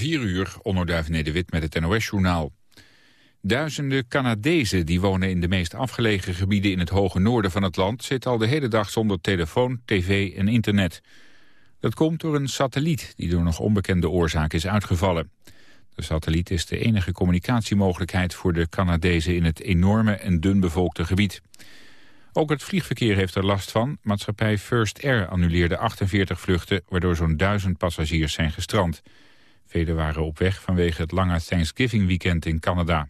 4 uur, Onnoduif Nederwit met het NOS-journaal. Duizenden Canadezen die wonen in de meest afgelegen gebieden in het hoge noorden van het land... zitten al de hele dag zonder telefoon, tv en internet. Dat komt door een satelliet die door nog onbekende oorzaak is uitgevallen. De satelliet is de enige communicatiemogelijkheid voor de Canadezen in het enorme en dunbevolkte gebied. Ook het vliegverkeer heeft er last van. Maatschappij First Air annuleerde 48 vluchten... waardoor zo'n duizend passagiers zijn gestrand. Velen waren op weg vanwege het lange Thanksgiving-weekend in Canada.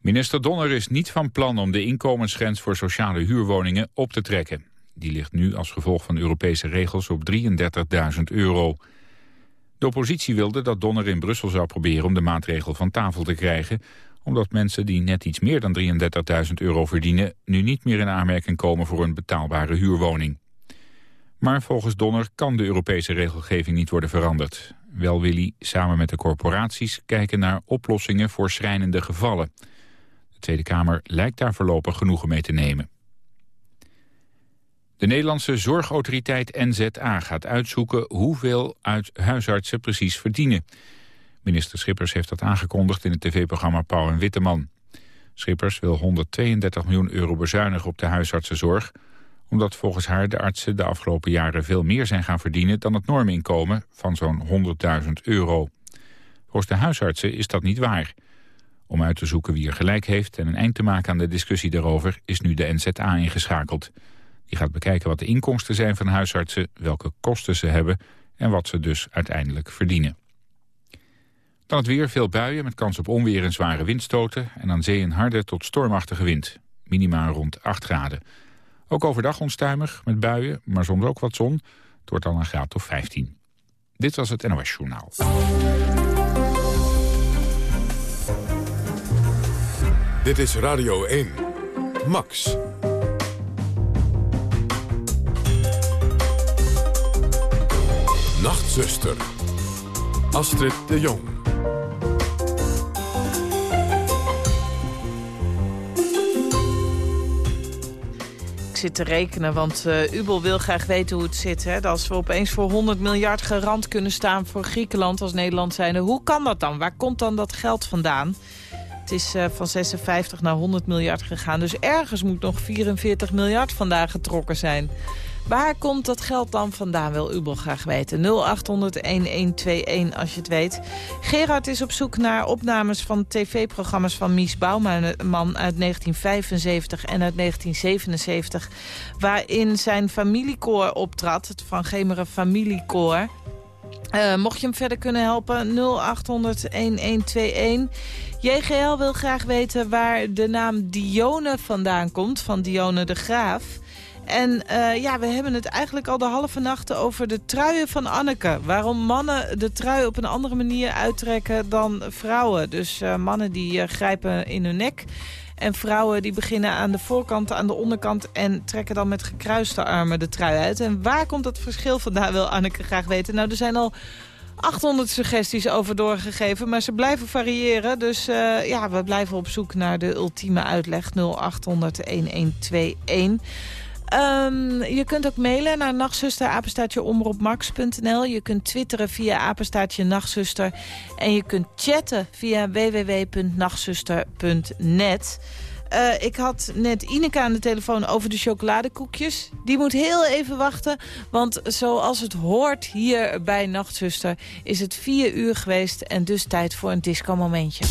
Minister Donner is niet van plan om de inkomensgrens voor sociale huurwoningen op te trekken. Die ligt nu als gevolg van Europese regels op 33.000 euro. De oppositie wilde dat Donner in Brussel zou proberen om de maatregel van tafel te krijgen omdat mensen die net iets meer dan 33.000 euro verdienen... nu niet meer in aanmerking komen voor een betaalbare huurwoning. Maar volgens Donner kan de Europese regelgeving niet worden veranderd. Wel wil hij samen met de corporaties kijken naar oplossingen voor schrijnende gevallen. De Tweede Kamer lijkt daar voorlopig genoegen mee te nemen. De Nederlandse zorgautoriteit NZA gaat uitzoeken hoeveel uit huisartsen precies verdienen. Minister Schippers heeft dat aangekondigd in het tv-programma Pauw en Witteman. Schippers wil 132 miljoen euro bezuinigen op de huisartsenzorg... omdat volgens haar de artsen de afgelopen jaren veel meer zijn gaan verdienen... dan het norminkomen van zo'n 100.000 euro. Volgens de huisartsen is dat niet waar. Om uit te zoeken wie er gelijk heeft en een eind te maken aan de discussie daarover... is nu de NZA ingeschakeld. Die gaat bekijken wat de inkomsten zijn van huisartsen, welke kosten ze hebben... en wat ze dus uiteindelijk verdienen. Dan het weer, veel buien met kans op onweer en zware windstoten... en aan zee een harde tot stormachtige wind. Minimaal rond 8 graden. Ook overdag onstuimig met buien, maar soms ook wat zon. Het wordt dan een graad of 15. Dit was het NOS Journaal. Dit is Radio 1. Max. Nachtzuster. Astrid de Jong. Zit te rekenen, want uh, Ubel wil graag weten hoe het zit. Hè? Als we opeens voor 100 miljard garant kunnen staan voor Griekenland als Nederland zijnde. Hoe kan dat dan? Waar komt dan dat geld vandaan? Het is uh, van 56 naar 100 miljard gegaan. Dus ergens moet nog 44 miljard vandaag getrokken zijn. Waar komt dat geld dan vandaan, wil Ubel graag weten. 0800-1121 als je het weet. Gerard is op zoek naar opnames van tv-programma's van Mies Bouwman uit 1975 en uit 1977. Waarin zijn familiekoor optrad, het Van Gemeren familiekoor. Uh, mocht je hem verder kunnen helpen, 0800-1121. JGL wil graag weten waar de naam Dione vandaan komt, van Dione de Graaf. En uh, ja, we hebben het eigenlijk al de halve nachten over de truien van Anneke. Waarom mannen de trui op een andere manier uittrekken dan vrouwen. Dus uh, mannen die uh, grijpen in hun nek. En vrouwen die beginnen aan de voorkant, aan de onderkant... en trekken dan met gekruiste armen de trui uit. En waar komt dat verschil vandaan, wil Anneke graag weten. Nou, er zijn al 800 suggesties over doorgegeven, maar ze blijven variëren. Dus ja, we blijven op zoek naar de ultieme uitleg 0800 1121. Um, je kunt ook mailen naar nachtzusterapenstaatjeomroepmax.nl. Je kunt twitteren via apenstaatje nachtzuster. En je kunt chatten via www.nachtzuster.net. Uh, ik had net Ineke aan de telefoon over de chocoladekoekjes. Die moet heel even wachten, want zoals het hoort hier bij Nachtzuster... is het vier uur geweest en dus tijd voor een disco-momentje.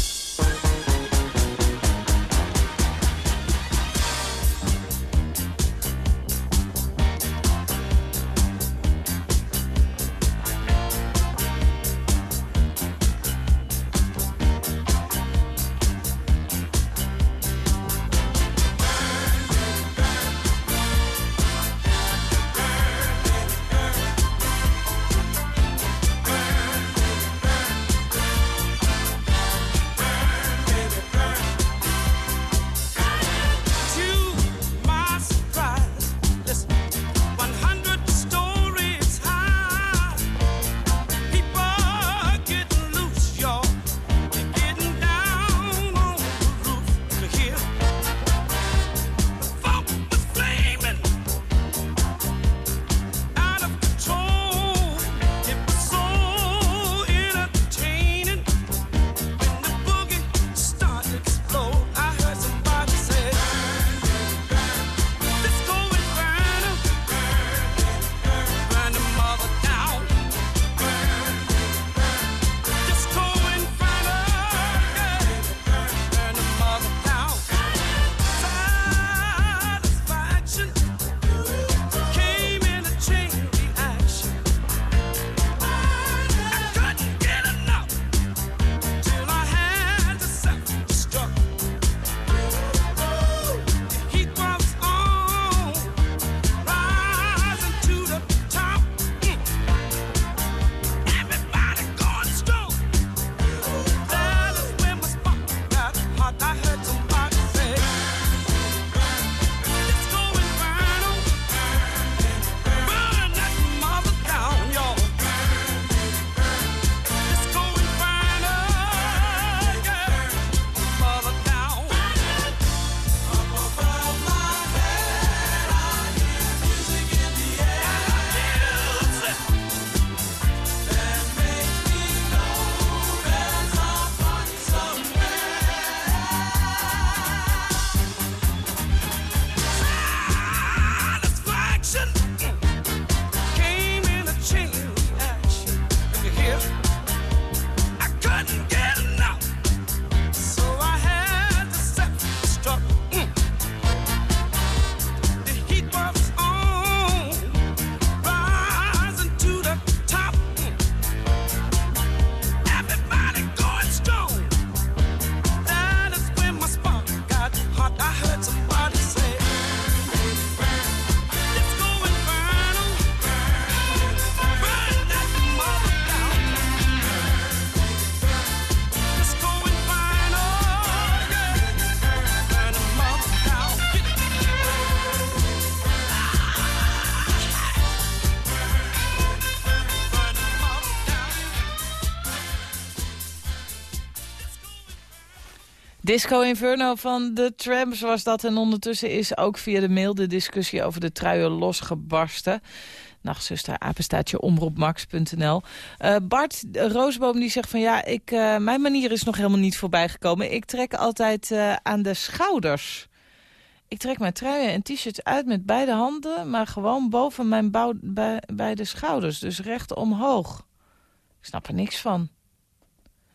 Disco Inferno van de Tramps was dat. En ondertussen is ook via de mail de discussie over de truien losgebarsten. Nachtzuster, apenstaatje, omroepmax.nl. Uh, Bart Roosboom die zegt van ja, ik, uh, mijn manier is nog helemaal niet voorbij gekomen. Ik trek altijd uh, aan de schouders. Ik trek mijn truien en t-shirts uit met beide handen... maar gewoon boven mijn bouw, bij, beide schouders. Dus recht omhoog. Ik snap er niks van.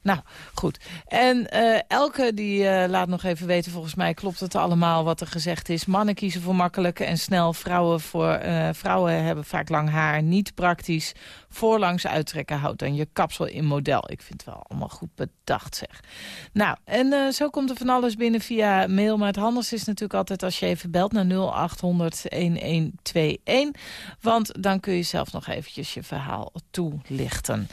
Nou, goed. En uh, Elke die uh, laat nog even weten, volgens mij klopt het allemaal wat er gezegd is. Mannen kiezen voor makkelijk en snel. Vrouwen, voor, uh, vrouwen hebben vaak lang haar, niet praktisch. Voorlangs uittrekken houdt dan je kapsel in model. Ik vind het wel allemaal goed bedacht, zeg. Nou, en zo komt er van alles binnen via mail. Maar het handigste is natuurlijk altijd als je even belt naar 0800-1121. Want dan kun je zelf nog eventjes je verhaal toelichten.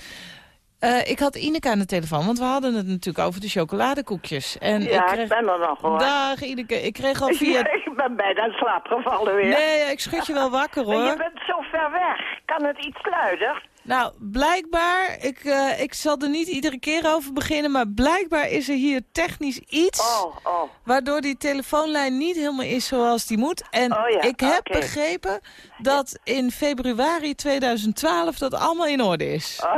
Uh, ik had Ineke aan de telefoon, want we hadden het natuurlijk over de chocoladekoekjes. En ja, ik, kreeg... ik ben er nog hoor. Dag Ineke, ik kreeg al via... ik ben bijna in slaap gevallen weer. Nee, ik schud je wel wakker hoor. je bent zo ver weg. Kan het iets luider? Nou, blijkbaar, ik, uh, ik zal er niet iedere keer over beginnen... maar blijkbaar is er hier technisch iets... Oh, oh. waardoor die telefoonlijn niet helemaal is zoals die moet. En oh, ja. ik heb okay. begrepen dat in februari 2012 dat allemaal in orde is.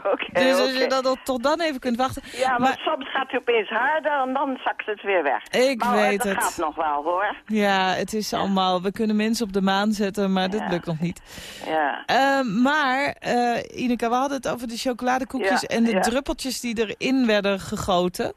Oh, okay, dus als okay. je dat tot dan even kunt wachten... Ja, maar, maar soms gaat het opeens harder en dan zakt het weer weg. Ik maar, weet het. het. gaat nog wel, hoor. Ja, het is allemaal... We kunnen mensen op de maan zetten, maar dit lukt nog niet. Ja. Uh, maar, uh, Ineke, we hadden het over de chocoladekoekjes Ja, en de druppeltjes die erin werden gegoten.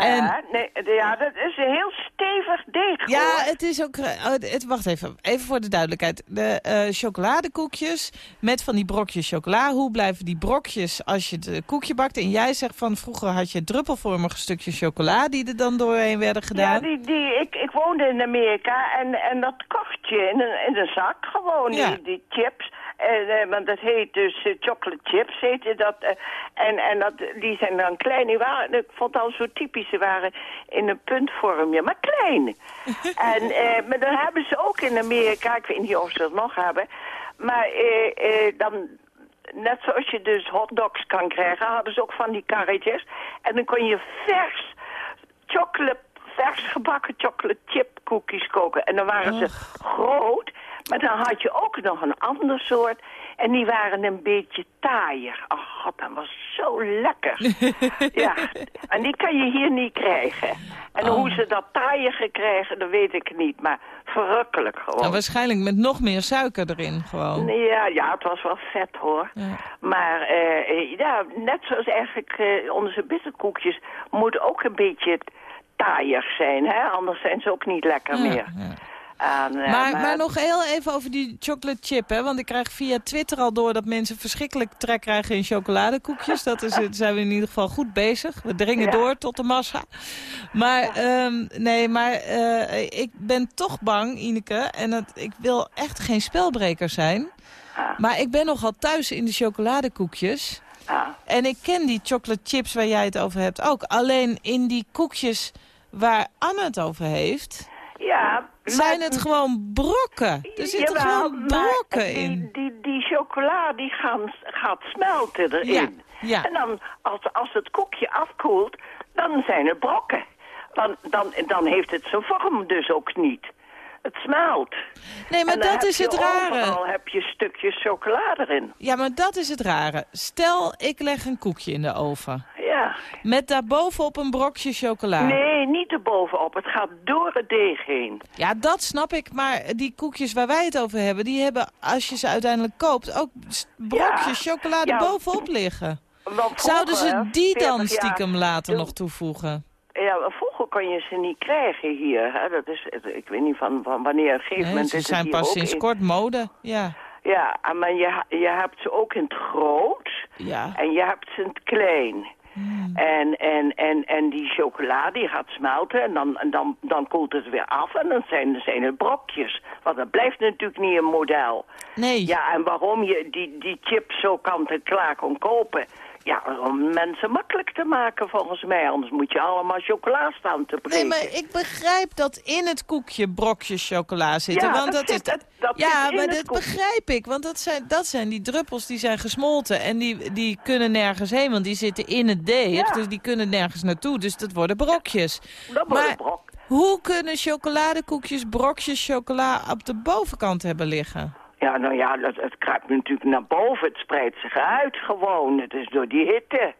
En, Ja, nee, ja, dat is een heel stevig deeg, ja, hoor. het is ook... uh, het, wacht even, even voor de duidelijkheid. De uh, chocoladekoekjes met van die brokjes chocola. Hoe blijven die brokjes als je het koekje bakt? En jij zegt van vroeger had je druppelvormige stukjes chocola die er dan doorheen werden gedaan. Ja, die, die, ik, ik woonde in Amerika en, en dat kocht je in een, in een zak, gewoon, Ja. die, die chips. Eh, want dat heet dus eh, chocolate chips, heette dat. en en dat, die zijn dan klein. Die waren, ik vond al zo typisch, ze waren in een puntvormje, maar klein. en, maar dan hebben ze ook in Amerika, ik weet niet of ze dat nog hebben... maar dan net zoals je dus hotdogs kan krijgen, hadden ze ook van die karretjes. En dan kon je vers chocolate, vers gebakken chocolate chip cookies koken. En dan waren ze groot, maar dan had je ook nog een ander soort. En die waren een beetje taaier. Oh god, dat was zo lekker. ja, en die kan je hier niet krijgen. En Oh. hoe ze dat taaier gekregen, dat weet ik niet. Maar verrukkelijk gewoon. Nou, waarschijnlijk met nog meer suiker erin gewoon. Ja, ja, het was wel vet hoor. Ja. Maar eh, eh, ja, net zoals eigenlijk eh, onze bitterkoekjes moet ook een beetje taaier zijn, hè? Anders zijn ze ook niet lekker Ja, meer. ja. Eh, Maar, maar nog heel even over die chocolate chip, hè? Want ik krijg via Twitter al door dat mensen verschrikkelijk trek krijgen in chocoladekoekjes. Dat is, het- zijn we in ieder geval goed bezig. We dringen Ja. door tot de massa. Maar ehm, nee, maar eh, ik ben toch bang, Ineke, en dat, ik wil echt geen spelbreker zijn. Ah. Maar ik ben nogal thuis in de chocoladekoekjes. ah, En ik ken die chocolate chips waar jij het over hebt ook. Alleen in die koekjes waar Anne het over heeft... ja, Zijn het gewoon brokken? Er zitten Jawel, gewoon brokken die, in. Die, die chocola die gaan, gaat smelten erin. Ja, ja. En dan, als, als het koekje afkoelt, dan zijn het brokken. Dan, dan, dan heeft het zijn vorm dus ook niet. Het smelt. Nee, maar dat is het rare. Overal heb je stukjes chocola erin. Ja, maar dat is het rare. Stel, ik leg een koekje in de oven. Ja. Met daarbovenop een brokje chocola. Nee, niet erbovenop. Het gaat door het deeg heen. Ja, dat snap ik. Maar die koekjes waar wij het over hebben... die hebben, als je ze uiteindelijk koopt... ook brokjes chocola Ja. erbovenop liggen. Zouden ze die 40 dan stiekem later nog toevoegen? Ja, vroeger kon je ze niet krijgen hier. Hè? Dat is, ik weet niet van, van wanneer. Een gegeven Nee, moment ze zijn pas sinds in- kort mode. Ja, Ja, maar je, je hebt ze ook in het groot ja. en je hebt ze in het klein. Hmm. En, en, en, en die chocola die gaat smelten en dan, en dan, dan koelt het weer af en dan zijn, zijn het brokjes. Want dat blijft natuurlijk niet een model. Nee. Ja, en waarom je die, die chips zo kant en klaar kon kopen... Ja, om mensen makkelijk te maken volgens mij. Anders moet je allemaal chocola staan te breken. Nee, maar ik begrijp dat in het koekje brokjes chocola zitten. Ja, want dat is, dat ja, maar dat begrijp ik. Want dat zijn, dat zijn die druppels die zijn gesmolten. En die, die kunnen nergens heen, want die zitten in het deeg. Ja. Dus die kunnen nergens naartoe. Dus dat worden brokjes. Dat wordt maar een brok. hoe kunnen chocoladekoekjes brokjes chocola op de bovenkant hebben liggen? Ja, nou ja, dat, het kruipt natuurlijk naar boven. Het spreidt zich uit gewoon. Het is door die hitte.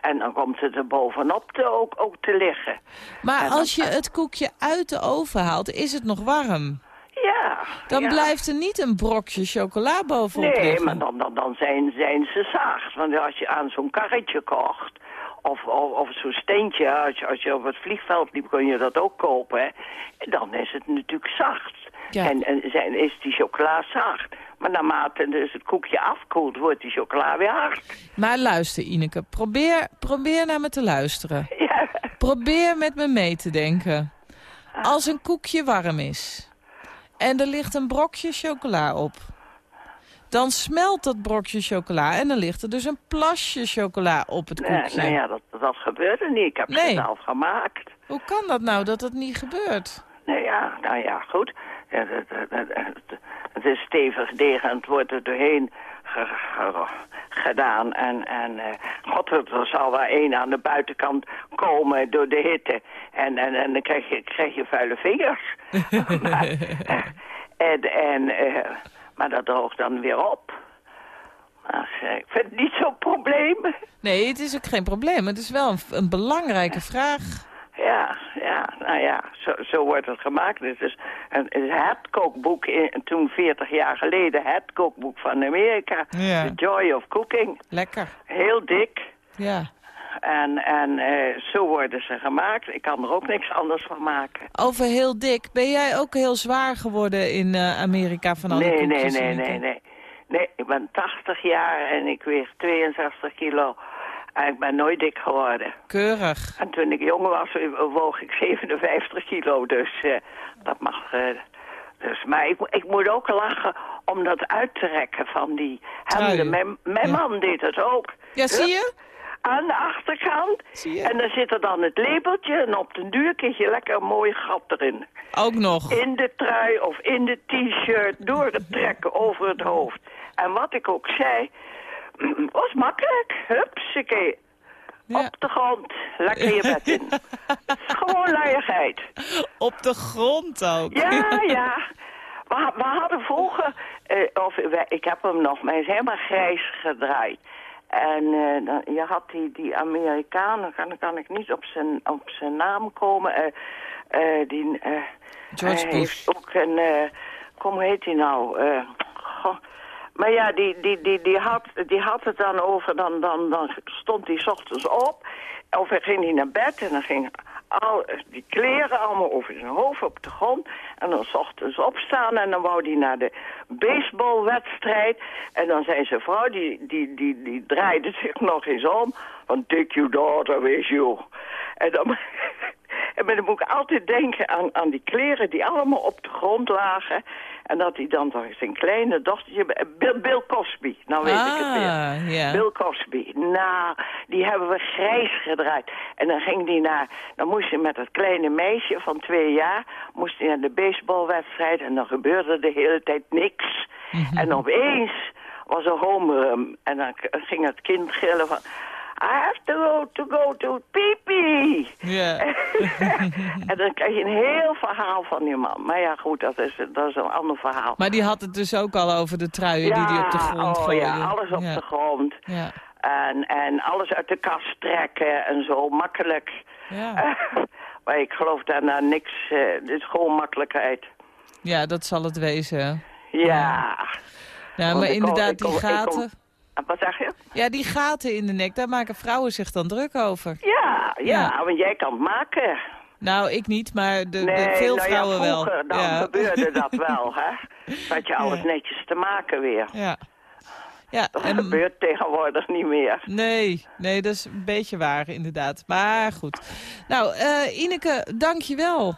En dan komt het er bovenop te, ook, ook te liggen. Maar En dan- als je het koekje uit de oven haalt, is het nog warm. Ja. Dan ja. blijft er niet een brokje chocola bovenop Nee, liggen. maar dan, dan, dan zijn, zijn ze zacht. Want als je aan zo'n karretje kocht... Of, of, of zo'n steentje, als je, als je op het vliegveld liep, kun je dat ook kopen. Hè? En dan is het natuurlijk zacht. Ja. En, en zijn, is die chocola zacht. Maar naarmate dus het koekje afkoelt, wordt die chocola weer hard. Maar luister, Ineke, probeer, probeer naar me te luisteren. Ja, Probeer met me mee te denken. Als een koekje warm is en er ligt een brokje chocola op... dan smelt dat brokje chocola en dan ligt er dus een plasje chocola op het nee, koekje. nou ja, dat, dat gebeurde niet. Ik heb Nee. het zelf gemaakt. Hoe kan dat nou dat het niet gebeurt? Nou ja, nou ja, goed. Ja, het, is stevig deeg en het wordt er doorheen ge- ge- gedaan. En, en eh, god, er zal wel één aan de buitenkant komen door de hitte. En, en, en dan krijg je, krijg je vuile vingers. maar, eh, en, en, eh, maar dat droogt dan weer op. Ik vind het niet zo'n probleem. Nee, het is ook geen probleem. Het is wel een, een belangrijke vraag. Ja, ja, nou ja, zo, zo wordt het gemaakt. Het is een, het kookboek, in, toen 40 jaar geleden, het kookboek van Amerika. Ja. The Joy of Cooking. Lekker. Heel dik. Ja. En, en eh, zo worden ze gemaakt. Ik kan er ook niks anders van maken. Over heel dik. Ben jij ook heel zwaar geworden in eh, Amerika van al die Nee, nee, nee, nee, nee. Nee, ik ben 80 jaar en ik weeg 62 kilo. En ik ben nooit dik geworden. Keurig. En toen ik jong was, woog ik 57 kilo. Dus eh, dat mag... eh, dus, maar ik, ik moet ook lachen om dat uit te rekken van die hemden. Mijn, mijn Ja. man deed het ook. Ja, zie je? Aan de achterkant. Zie je? En dan zit er dan het labeltje. En op den duur krijg je lekker een mooi gat erin. Ook nog. In de trui of in de t-shirt. Door het trekken over het hoofd. En wat ik ook zei... Was makkelijk. Hupsakee. Ja. Op de grond. Lekker je bed in. Gewoon luiigheid. Op de grond ook. Ja, ja. We, we hadden vroeger, eh, of ik heb hem nog, maar hij is helemaal grijs gedraaid. En eh, dan, je had die, die Amerikaan, dan kan, ik niet op zijn, op zijn naam komen. eh, die, George Bush. heeft ook een, kom, hoe heet hij nou? Maar ja, die, die, die, die, had, die had het dan over, dan, dan, dan stond hij ochtends op. Of ging hij naar bed en dan ging al die kleren allemaal over zijn hoofd op de grond. En dan ochtends opstaan en dan wou hij naar de baseballwedstrijd. En dan zei zijn vrouw, die, die, die, die draaide zich nog eens om. Van take your daughter with you. En dan, en dan moet ik altijd denken aan, aan die kleren die allemaal op de grond lagen. En dat hij dan zijn kleine dochtertje... Bill, Bill Cosby, nou weet ik het weer. Ah, ja. Bill Cosby. Nou, die hebben we grijs gedraaid. En dan ging die naar... Dan moest hij met dat kleine meisje van twee jaar... moest hij naar de baseballwedstrijd. En dan gebeurde de hele tijd niks. Mhm. En opeens was er homerun. En dan ging het kind gillen van... I have to go to go to pee Ja. en dan krijg je een heel verhaal van die man. Maar ja, goed, dat is, dat is een ander verhaal. Maar die had het dus ook al over de truien die hij op de grond oh gooide. ja, alles op ja. de grond. Ja. En, en alles uit de kast trekken en zo, makkelijk. Ja. maar ik geloof daarna niks, eh het is gewoon makkelijkheid. ja, dat zal het wezen. Ja. Ja, maar kom- inderdaad, die kom- gaten... En Wat zeg je? Ja, die gaten in de nek, daar maken vrouwen zich dan druk over. Ja, ja, Ja. want jij kan het maken. Nou, ik niet, maar de, de- Nee, veel nou vrouwen ja, wel. dan ja. gebeurde dat wel, hè. Dat je alles netjes te maken weer. Ja. Ja, Dat en, gebeurt tegenwoordig niet meer. nee, nee, dat is een beetje waar inderdaad. Maar goed. Nou, eh Ineke, dank je wel.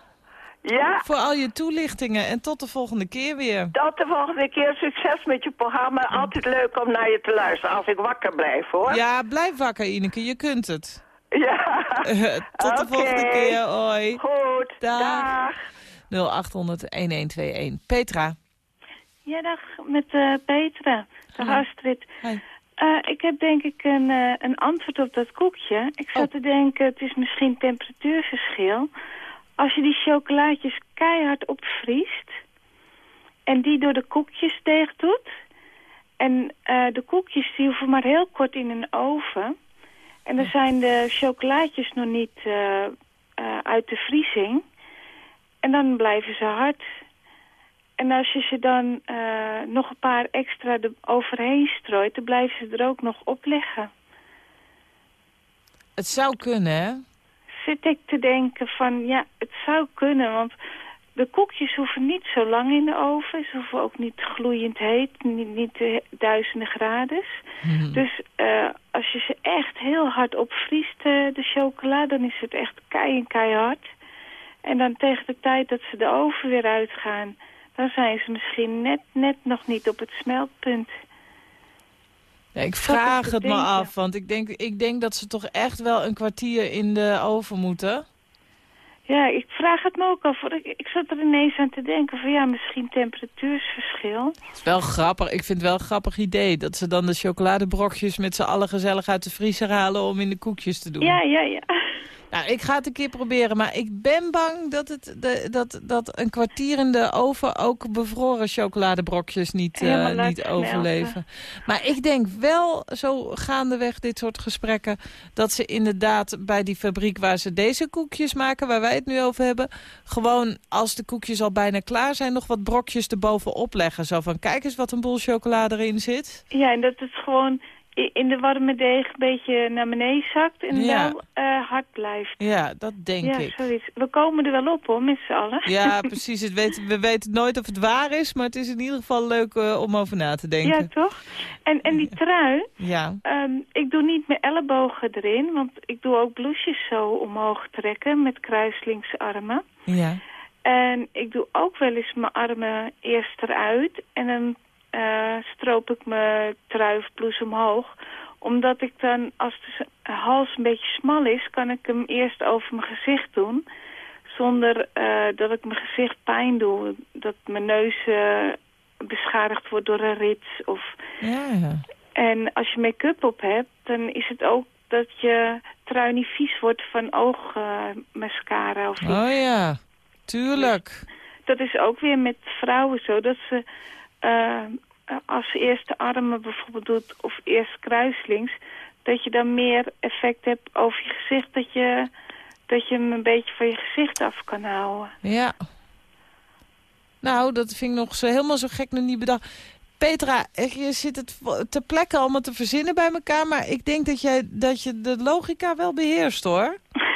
Ja, voor al je toelichtingen. En tot de volgende keer weer. tot de volgende keer. Succes met je programma. Altijd leuk om naar je te luisteren als ik wakker blijf, hoor. Ja, blijf wakker, Ineke. Je kunt het. Ja. tot de volgende keer. Hoi. Goed. Dag. Dag. 0800-1121. Petra. Ja, dag, met eh, Petra. Dag Hallo. Astrid. Hi. Eh, ik heb denk ik een, eh, een antwoord op dat koekje. Ik zat Oh. te denken, het is misschien temperatuurverschil. Als je die chocolaatjes keihard opvriest... en die door de koekjes deeg doet... en eh, de koekjes die hoeven maar heel kort in een oven... en dan zijn de chocolaatjes nog niet eh, eh, uit de vriezing... en dan blijven ze hard... En als je ze dan nog een paar extra er overheen strooit, dan blijven ze er ook nog op liggen. Het zou kunnen, hè? Zit ik te denken van, ja, het zou kunnen, want de koekjes hoeven niet zo lang in de oven. Ze hoeven ook niet gloeiend heet, niet, niet eh, duizenden graden. Dus eh, als je ze echt heel hard opvriest, eh, de chocola, dan is het echt kei en keihard. En dan tegen de tijd dat ze de oven weer uitgaan, dan zijn ze misschien net, net nog niet op het smeltpunt. Ja, ik vraag het me af, want ik denk, ik denk dat ze toch echt wel een kwartier in de oven moeten. Ja, ik vraag het me ook af. Ik, ik zat er ineens aan te denken van ja, misschien temperatuursverschil. Het is wel grappig. Ik vind het wel een grappig idee dat ze dan de chocoladebrokjes met z'n allen gezellig uit de vriezer halen om in de koekjes te doen. Ja, ja, ja. Nou, ik ga het een keer proberen, maar ik ben bang dat, het, de, dat, dat een kwartier in de oven ook bevroren chocoladebrokjes niet, eh, niet overleven. Maar ik denk wel, zo gaandeweg dit soort gesprekken, dat ze inderdaad bij die fabriek waar ze deze koekjes maken, waar wij nu over hebben, gewoon als de koekjes al bijna klaar zijn, nog wat brokjes erbovenop leggen. Zo van, kijk eens wat een boel chocolade erin zit. Ja, en dat het gewoon in de warme deeg een beetje naar beneden zakt en Ja. wel eh, hard blijft. Ja, dat denk ja, ik. zoiets. We komen er wel op hoor, met z'n allen. Ja, precies. Het weet, we weten nooit of het waar is, maar het is in ieder geval leuk eh, om over na te denken. Ja, toch? En, en die trui, Ja. ehm, ik doe niet mijn ellebogen erin, want ik doe ook blouses zo omhoog trekken met kruislingsarmen. Ja. En ik doe ook wel eens mijn armen eerst eruit en dan eh, stroop ik mijn trui of blouse omhoog. Omdat ik dan, als de hals een beetje smal is, kan ik hem eerst over mijn gezicht doen. Zonder eh, dat ik mijn gezicht pijn doe. Dat mijn neus eh, beschadigd wordt door een rits. Of... Ja, ja. En als je make-up op hebt, dan is het ook dat je trui niet vies wordt van oogmascara of iets. Oh ja, tuurlijk. Dat is ook weer met vrouwen zo, dat ze als ze eerst de armen bijvoorbeeld doet of eerst kruislings, dat je dan meer effect hebt over je gezicht, dat je, dat je hem een beetje van je gezicht af kan houden. Ja. Nou, dat vind ik nog zo helemaal zo gek nog niet bedacht. Petra, eh, je zit het ter plekke allemaal te verzinnen bij elkaar, maar ik denk dat, jij, dat je de logica wel beheerst, hoor.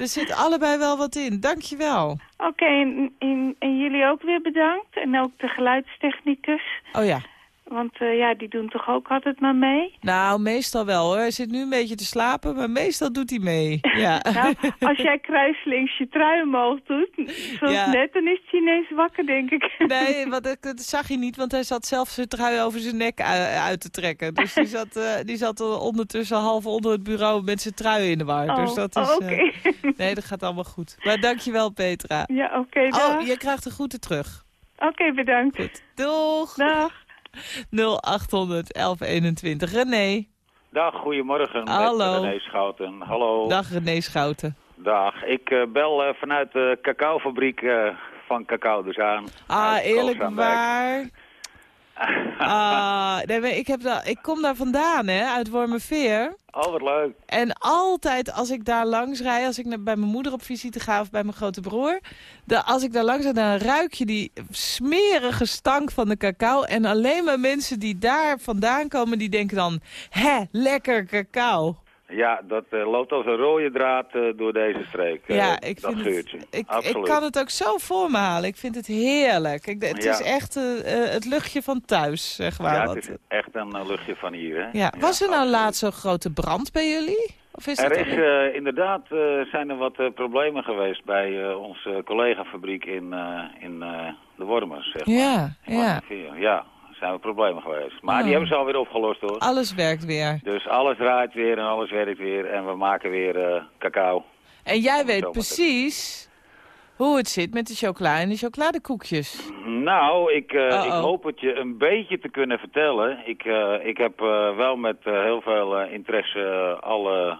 er zit allebei wel wat in. Dank je wel. Oké, en, en, en jullie ook weer bedankt. En ook de geluidstechnicus. Oh ja. Want eh, ja, die doen toch ook altijd maar mee. Nou, meestal wel hoor. Hij zit nu een beetje te slapen, maar meestal doet hij mee. Ja. Nou, als jij kruislinks je trui omhoog doet, zoals Ja. net, dan is hij ineens wakker, denk ik. Nee, want dat, dat zag je niet, want hij zat zelf zijn trui over zijn nek uit te trekken. Dus die zat, eh, die zat er ondertussen half onder het bureau met zijn trui in de war. Oh, dus dat oh, is, oké. eh, nee, dat gaat allemaal goed. Maar dankjewel, Petra. ja, oké. Oh, je krijgt de groeten terug. Oké, bedankt. Goed. Doeg! Dag. 0800 1121. René. Dag, goedemorgen. Hallo. René Schouten. Hallo. Dag René Schouten. Dag. Ik eh, bel eh, vanuit de cacaofabriek eh, van Cacao dus aan. Ah, eerlijk waar. Ah, nee, ik, heb ik kom daar vandaan, hè, uit Wormerveer. Oh, wat leuk. En altijd als ik daar langs rijd, als ik naar, bij mijn moeder op visite ga of bij mijn grote broer. De, als ik daar langs rijd, dan ruik je die smerige stank van de cacao. En alleen maar mensen die daar vandaan komen, die denken dan, hè, lekker cacao. Ja, dat eh, loopt als een rode draad eh, door deze streek. eh, ja, ik dat vind geurtje. het, ik, kan het ook zo voor me halen. Ik vind het heerlijk. Ik, het Ja. is echt het luchtje van thuis, zeg maar. ja, wat. het is echt een luchtje van hier, hè? ja. Was er nou absoluut. laatst zo'n grote brand bij jullie? Of is Er is inderdaad zijn er wat problemen geweest bij onze collega-fabriek in, in de Wormers, zeg maar. Ja, In ja. Ja, zijn er problemen geweest. Maar Oh. die hebben ze alweer opgelost hoor. Alles werkt weer. Dus alles draait weer en alles werkt weer en we maken weer eh, cacao. En jij weet precies hoe het zit met de chocola en de chocoladekoekjes. Nou, ik, eh, ik hoop het je een beetje te kunnen vertellen. Ik, eh, ik heb wel met heel veel interesse alle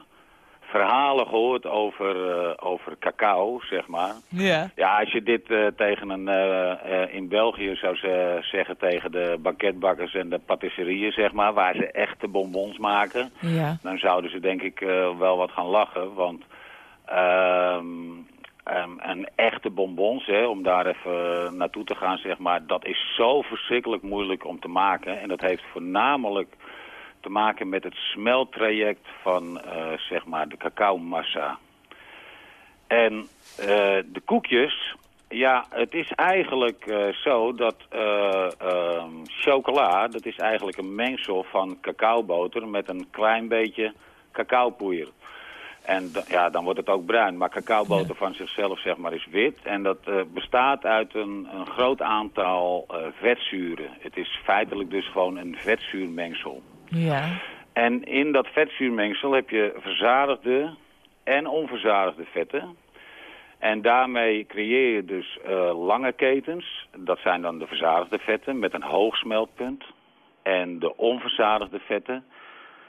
verhalen gehoord over, eh, over cacao, zeg maar. Ja. Ja, als je dit eh, tegen een, eh, in België zou ze- zeggen tegen de banketbakkers en de patisserieën, zeg maar, waar ze echte bonbons maken, Ja. dan zouden ze denk ik wel wat gaan lachen, want ehm ehm, een echte bonbons, hè, om daar even naartoe te gaan, zeg maar, dat is zo verschrikkelijk moeilijk om te maken. En dat heeft voornamelijk te maken met het smeltraject van, eh, zeg maar, de cacaomassa. En eh, de koekjes, ja, het is eigenlijk eh, zo dat eh, ehm, chocola, dat is eigenlijk een mengsel van cacaoboter met een klein beetje cacaopoeier. En ja, dan wordt het ook bruin. Maar cacaoboter van zichzelf zeg maar is wit. En dat bestaat uit een, een groot aantal vetzuren. Het is feitelijk dus gewoon een vetzuurmengsel. Ja. En in dat vetzuurmengsel heb je verzadigde en onverzadigde vetten. En daarmee creëer je dus eh, lange ketens. Dat zijn dan de verzadigde vetten met een hoog smeltpunt. En de onverzadigde vetten,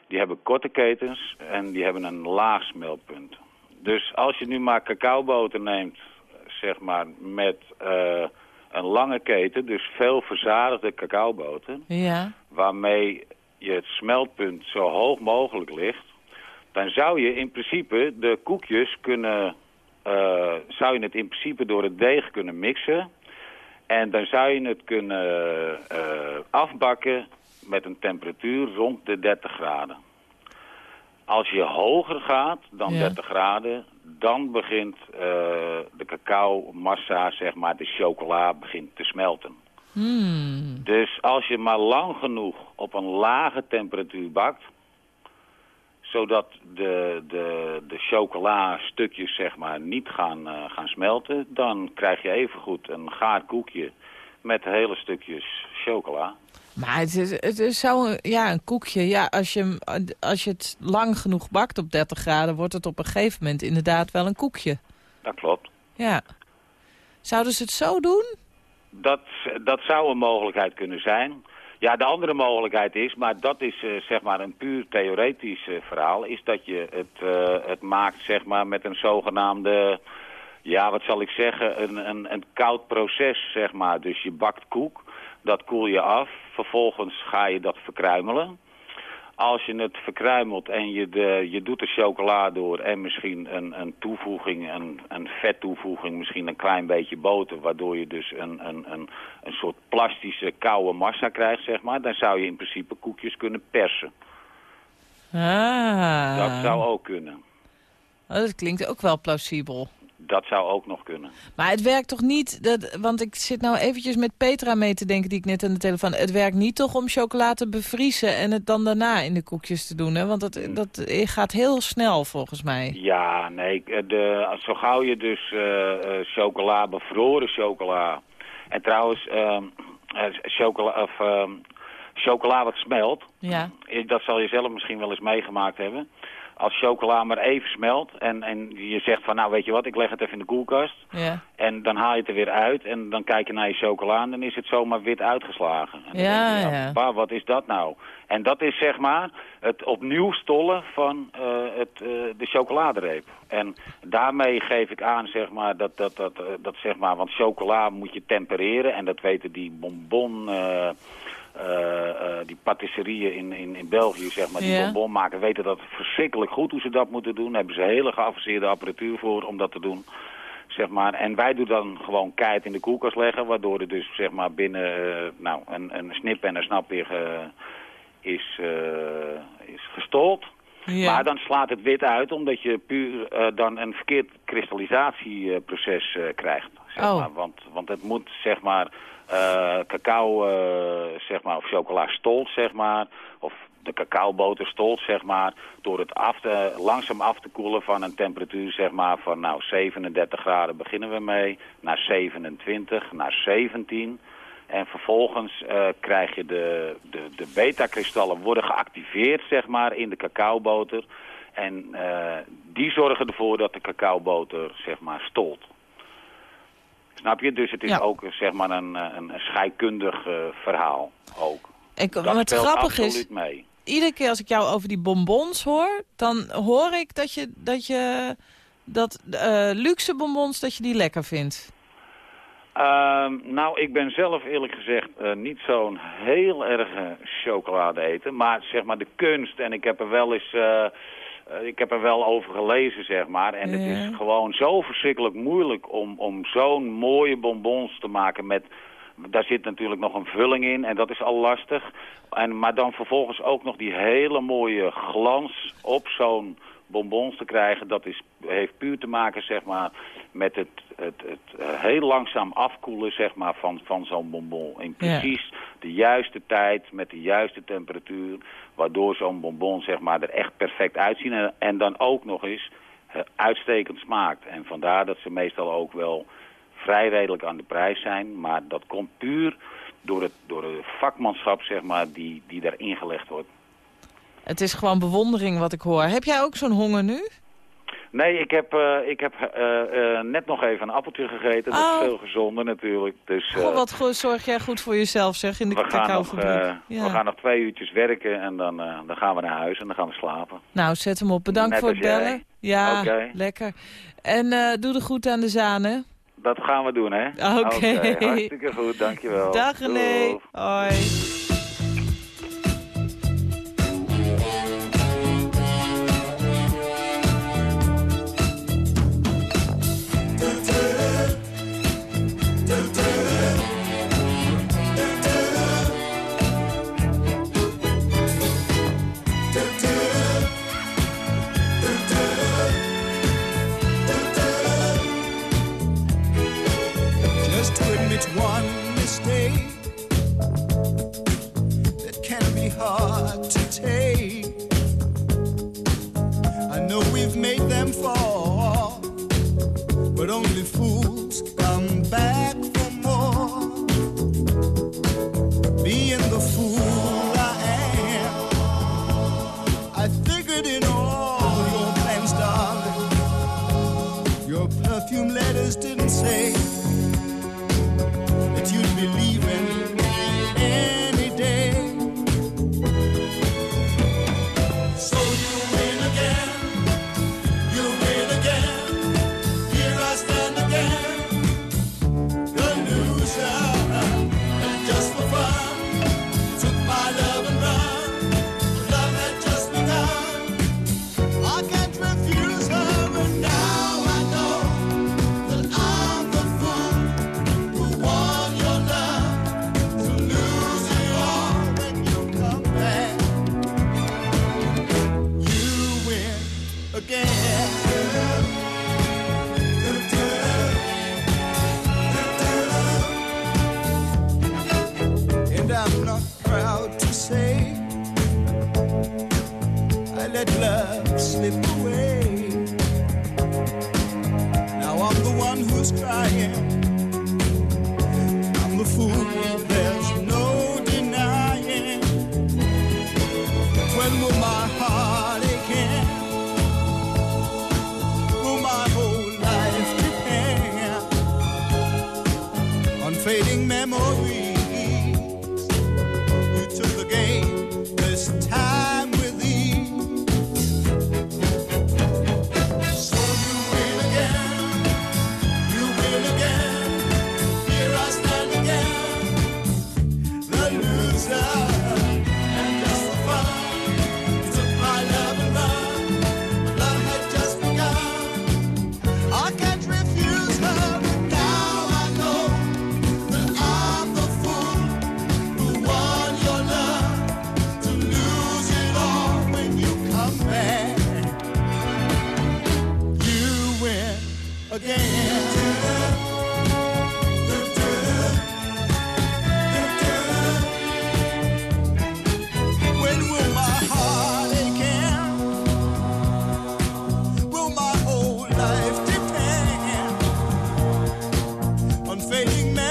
die hebben korte ketens en die hebben een laag smeltpunt. Dus als je nu maar cacaoboter neemt, zeg maar, met eh, een lange keten, dus veel verzadigde cacaoboter Ja. waarmee je het smeltpunt zo hoog mogelijk ligt, dan zou je in principe de koekjes kunnen, eh, zou je het in principe door het deeg kunnen mixen. En dan zou je het kunnen eh, afbakken met een temperatuur rond de 30 graden. Als je hoger gaat dan Ja. 30 graden, dan begint eh, de cacao massa, zeg maar, de chocola, begint te smelten. Hmm. Dus als je maar lang genoeg op een lage temperatuur bakt, zodat de, de, de chocola stukjes zeg maar niet gaan, eh, gaan smelten, dan krijg je evengoed een gaar koekje met hele stukjes chocola. Maar het is, het is zo, ja, een koekje. Ja, als je, als je het lang genoeg bakt op 30 graden, wordt het op een gegeven moment inderdaad wel een koekje. Dat klopt. Ja. Zouden ze het zo doen? Dat, dat zou een mogelijkheid kunnen zijn. Ja, de andere mogelijkheid is, maar dat is eh, zeg maar een puur theoretisch eh, verhaal, is dat je het, eh, het maakt zeg maar met een zogenaamde, ja wat zal ik zeggen, een, een, een koud proces zeg maar. Dus je bakt koek, dat koel je af, vervolgens ga je dat verkruimelen. Als je het verkruimelt en je, de, je doet de chocola door en misschien een, een toevoeging, een, een vettoevoeging, misschien een klein beetje boter, waardoor je dus een, een, een, een soort plastische koude massa krijgt, zeg maar, dan zou je in principe koekjes kunnen persen. Ah. Dat zou ook kunnen. Oh, dat klinkt ook wel plausibel. Dat zou ook nog kunnen. Maar het werkt toch niet, dat, want ik zit nou eventjes met Petra mee te denken die ik net aan de telefoon... Het werkt niet toch om chocola te bevriezen en het dan daarna in de koekjes te doen, hè? Want dat, dat gaat heel snel volgens mij. Ja, nee, de, zo gauw je dus eh, eh, chocola, bevroren chocola... En trouwens, ehm, eh, chocola, of, ehm, chocola wat smelt... Ja. Eh, Dat zal je zelf misschien wel eens meegemaakt hebben. Als chocola maar even smelt en, en je zegt van nou weet je wat, ik leg het even in de koelkast. Ja. En dan haal je het er weer uit en dan kijk je naar je chocola en dan is het zomaar wit uitgeslagen. En dan Ja, denk je, ja. wat is dat nou? En dat is zeg maar het opnieuw stollen van eh, het, eh, de chocoladereep. En daarmee geef ik aan zeg maar dat, dat, dat, eh, dat zeg maar, want chocola moet je tempereren en dat weten die bonbon... die patisserieën in, in, in België, zeg maar, die Ja. bonbon maken, weten dat verschrikkelijk goed hoe ze dat moeten doen. Daar hebben ze hele geavanceerde apparatuur voor om dat te doen. Zeg maar. En wij doen dan gewoon keihard in de koelkast leggen, waardoor er dus zeg maar, binnen eh, nou, een, een snip en een snap weer eh, is, eh, is gestold. Ja. Maar dan slaat het wit uit, omdat je puur eh, dan een verkeerd kristallisatieproces eh, krijgt. Zeg Oh. maar. want, want het moet, zeg maar, eh, cacao, eh, zeg maar, of chocola stolt, zeg maar, of de cacaoboter stolt, zeg maar, door het af te, langzaam af te koelen van een temperatuur, zeg maar, van nou 37 graden beginnen we mee, naar 27, naar 17. En vervolgens uh, krijg je de, de, de beta-kristallen worden geactiveerd, zeg maar, in de cacaoboter. En die zorgen ervoor dat de cacaoboter, zeg maar, stolt. Snap je? Dus het is ook, zeg maar, een, een, een scheikundig uh, verhaal ook. Ik, dat wat grappig is, mee. iedere keer als ik jou over die bonbons hoor, dan hoor ik dat je dat, je, dat uh, luxe bonbons, dat je die lekker vindt. Uh, nou, ik ben zelf eerlijk gezegd uh, niet zo'n heel erge chocolade eten. Maar zeg maar de kunst, en ik heb er wel eens... Uh, ik heb er wel over gelezen, zeg maar. En ja. het is gewoon zo verschrikkelijk moeilijk om, om zo'n mooie bonbons te maken met daar zit natuurlijk nog een vulling in en dat is al lastig. En, maar dan vervolgens ook nog die hele mooie glans op zo'n bonbons te krijgen. Dat is, heeft puur te maken zeg maar, met het, het, het uh, heel langzaam afkoelen zeg maar, van, van zo'n bonbon. In precies ja. de juiste tijd, met de juiste temperatuur. Waardoor zo'n bonbon zeg maar, er echt perfect uitzien. En, en dan ook nog eens uh, uitstekend smaakt. En vandaar dat ze meestal ook wel vrij redelijk aan de prijs zijn. Maar dat komt puur door het, door het vakmanschap zeg maar, die, die daar ingelegd wordt. Het is gewoon bewondering wat ik hoor. Heb jij ook zo'n honger nu? Nee, ik heb, uh, ik heb uh, uh, net nog even een appeltje gegeten. Dat oh. is veel gezonder natuurlijk. Dus, Goh, wat goed, zorg jij goed voor jezelf zeg, in de cacaofabriek. Ja. We gaan nog twee uurtjes werken en dan, dan gaan we naar huis en dan gaan we slapen. Nou, zet hem op. Bedankt net voor het bellen. Jij. Ja, okay. lekker. En doe de goed aan de zaan, hè? Dat gaan we doen, hè? Oké. Okay. Okay, hartstikke goed, dankjewel. Dag René. Hoi. Hard to take. I know we've made them fall, but only fools come back for more. Being the fool I am, I figured in all your plans, darling, your perfume letters didn't say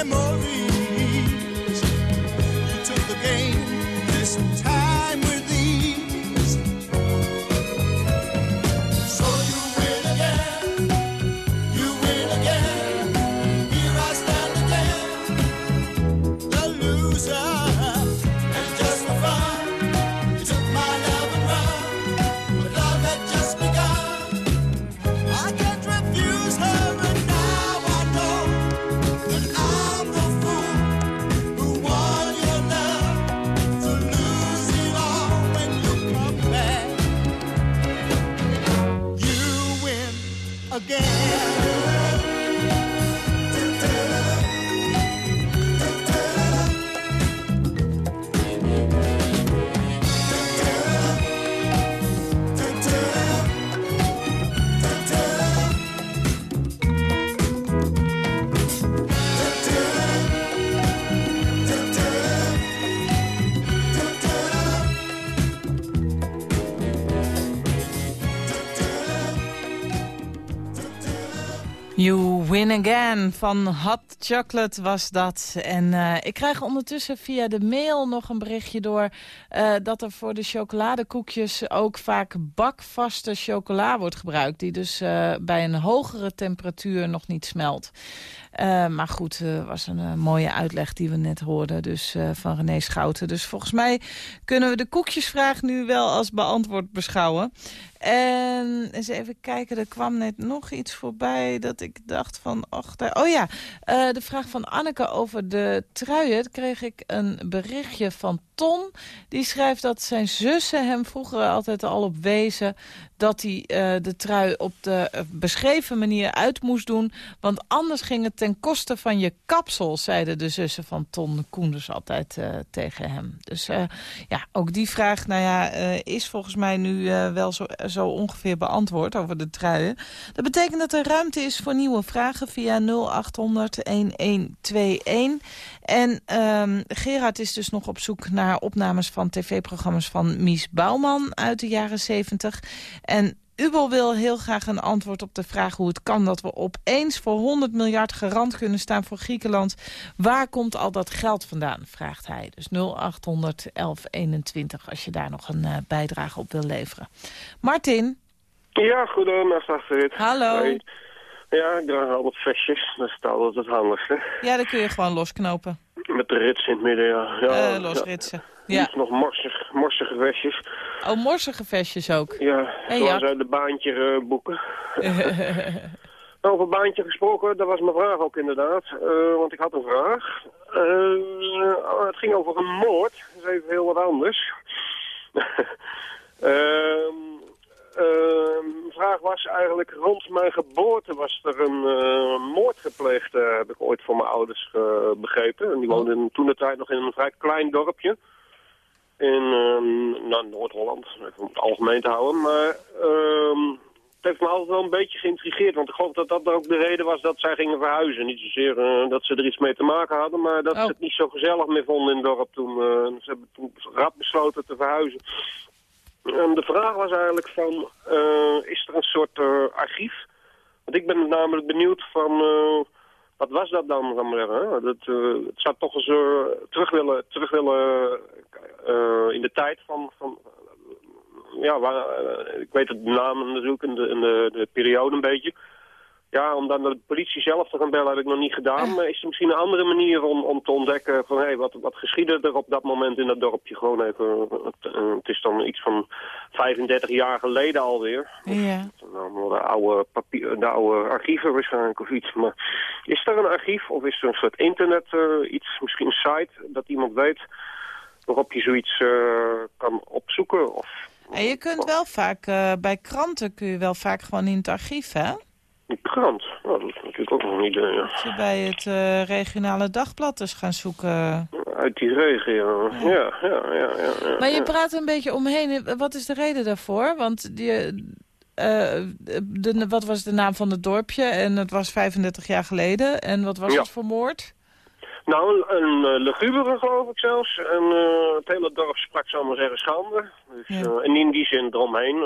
movie. Win Again van Hot Chocolate was dat. En eh, ik krijg ondertussen via de mail nog een berichtje door... eh, dat er voor de chocoladekoekjes ook vaak bakvaste chocola wordt gebruikt... die dus eh, bij een hogere temperatuur nog niet smelt. Eh, maar goed, het was een eh, mooie uitleg die we net hoorden dus, van René Schouten. Dus volgens mij kunnen we de koekjesvraag nu wel als beantwoord beschouwen. En eens even kijken, er kwam net nog iets voorbij dat ik dacht van... Och, daar, oh ja, de vraag van Anneke over de truien. Toen kreeg ik een berichtje van Ton. Die schrijft dat zijn zussen hem vroeger altijd al op wezen... dat hij eh, de trui op de eh, beschreven manier uit moest doen. Want anders ging het ten koste van je kapsel... zeiden de zussen van Ton Koenders altijd eh, tegen hem. Dus ja, ook die vraag nou ja, is volgens mij nu wel zo, zo ongeveer beantwoord over de truien. Dat betekent dat er ruimte is voor nieuwe vragen via 0800-1121. En ehm, Gerard is dus nog op zoek naar opnames van tv-programma's van Mies Bouwman uit de jaren 70. En Ubel wil heel graag een antwoord op de vraag hoe het kan dat we opeens voor 100 miljard garant kunnen staan voor Griekenland. Waar komt al dat geld vandaan, vraagt hij. Dus 0800 1121 als je daar nog een eh, bijdrage op wil leveren. Martin, Ja, Astrid. Hallo. Hoi. Ja, ik draag altijd vestjes. Dat is altijd het handigste. ja, dan kun je gewoon losknopen. Met de rits in het midden, ja. ja Eh losritsen. Ja. Nog morsig, morsige vestjes. Oh, morsige vestjes ook. Ja, Hey, zoals uit de baantje eh, boeken. Over baantje gesproken, dat was mijn vraag ook inderdaad. Eh, want ik had een vraag. Eh, het ging over een moord. Dat is even heel wat anders. Ehm de vraag was eigenlijk, rond mijn geboorte was er een eh, moord gepleegd, eh, heb ik ooit van mijn ouders eh, begrepen. En die woonden toen de tijd nog in een vrij klein dorpje. In ehm, nou, Noord-Holland, om het algemeen te houden. Maar ehm, het heeft me altijd wel een beetje geïntrigeerd. Want ik geloof dat dat ook de reden was dat zij gingen verhuizen. Niet zozeer dat ze er iets mee te maken hadden, maar dat Oh. ze het niet zo gezellig meer vonden in het dorp toen. ze hebben toen rap besloten te verhuizen. En de vraag was eigenlijk van, eh, is er een soort eh, archief? Want ik ben namelijk benieuwd van, eh, wat was dat dan, maar? Dat, het zou toch eens terug willen, terug willen in de tijd van, van ja, waar, ik weet het de namen natuurlijk en de, en de, de periode een beetje. Ja, om dan de politie zelf te gaan bellen heb ik nog niet gedaan. Maar is er misschien een andere manier om, om te ontdekken van... hé, hey, wat, wat geschiedde er op dat moment in dat dorpje? Gewoon even... Het, eh, het is dan iets van 35 jaar geleden alweer. Ja. Nou, de oude, papier, de oude archieven waarschijnlijk of iets. Maar is er een archief of is er een soort internet eh, iets? Misschien een site dat iemand weet waarop je zoiets eh, kan opzoeken? Of, En je kunt wel vaak, bij kranten kun je wel vaak gewoon in het archief, hè? Een krant. Nou, dat is natuurlijk ook nog een idee, ja. Als je bij het eh, regionale dagblad eens gaan zoeken. Uit die regio. Ja, ja, ja. ja, ja, Maar je ja. praat een beetje omheen. Wat is de reden daarvoor? Want die, eh, de, wat was de naam van het dorpje? En het was 35 jaar geleden. En wat was Ja. het voor moord? Nou, een, een eh, lugubere geloof ik zelfs. En eh, het hele dorp sprak, zal maar zeggen, schande. Dus, Ja. en in die zin eromheen.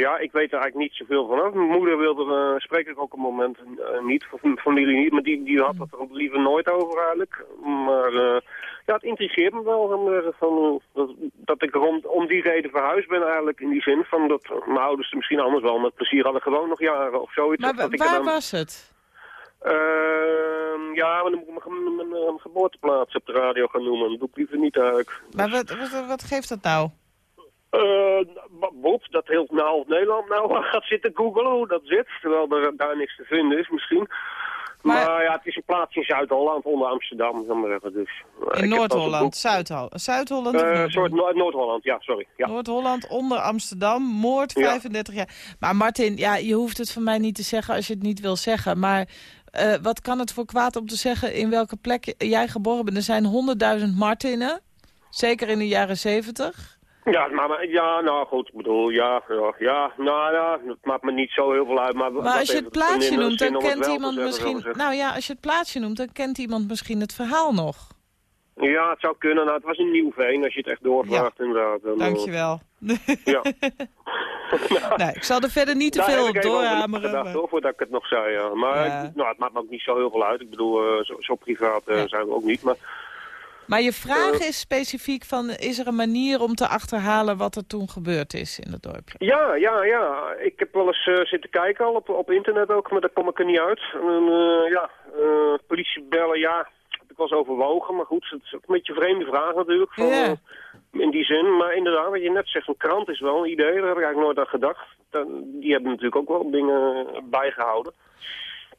Ja, ik weet er eigenlijk niet zoveel vanaf. Mijn moeder wilde, uh, spreek ik ook het moment eh, niet, van familie niet. Maar die, die had het er liever nooit over eigenlijk. Maar eh, ja, het intrigeert me wel van, van, dat, dat ik rond, om die reden verhuisd ben eigenlijk. In die zin van dat mijn ouders het misschien anders wel met plezier hadden gewoon nog jaren of zoiets. Maar Of waar dan- was het? Ehm, ja, maar dan moet ik mijn, mijn, mijn, mijn geboorteplaats op de radio gaan noemen. Dat doe ik liever niet eigenlijk. Maar wat, wat, wat geeft dat nou? Eh, Bob, dat heel nou, Nederland nou gaat zitten googelen hoe dat zit. Terwijl er daar niks te vinden is misschien. Maar- Maar, ja, het is een plaats in Zuid-Holland, onder Amsterdam. ik maar zeggen, dus, eh, In Noord-Holland, Zuid-Holland. Zuid-Holland Eh, soort Noord- Noord-Holland, ja, sorry. Ja. Noord-Holland, onder Amsterdam, moord, Ja. 35 jaar. Maar Martin, ja, je hoeft het van mij niet te zeggen als je het niet wil zeggen. Maar eh, wat kan het voor kwaad om te zeggen in welke plek jij geboren bent? Er zijn 100.000 Martinnen, zeker in de jaren 70. Ja, maar, ja, nou goed, ik bedoel, ja, ja, ja, nou ja, het maakt me niet zo heel veel uit. Maar, Maar als je het plaatsje noemt, dan kent iemand zeggen, misschien... Nou ja, als je het plaatsje noemt, dan kent iemand misschien het verhaal nog. Ja, het zou kunnen. Nou, het was in Nieuwveen, als je het echt doorvraagt, inderdaad. Dan, eh, Dankjewel. Ja. nee, ik zal er verder niet te heb veel over doorhameren. maar- hoor, voordat ik het nog zei, ja. Maar Ja. nou, het maakt me ook niet zo heel veel uit. Ik bedoel, eh, zo, zo privaat eh, zijn we ook niet. Maar Maar je vraag Eh. is specifiek van, is er een manier om te achterhalen wat er toen gebeurd is in het dorpje? ja, ja, ja. Ik heb wel eens eh, zitten kijken al op, op internet ook, maar daar kom ik er niet uit. En, eh, ja, eh, politie bellen, ja, heb ik wel eens overwogen. Maar goed, het is ook een beetje een vreemde vraag natuurlijk. Van, in die zin, maar inderdaad, wat je net zegt, een krant is wel een idee. Daar heb ik eigenlijk nooit aan gedacht. Die hebben natuurlijk ook wel dingen bijgehouden.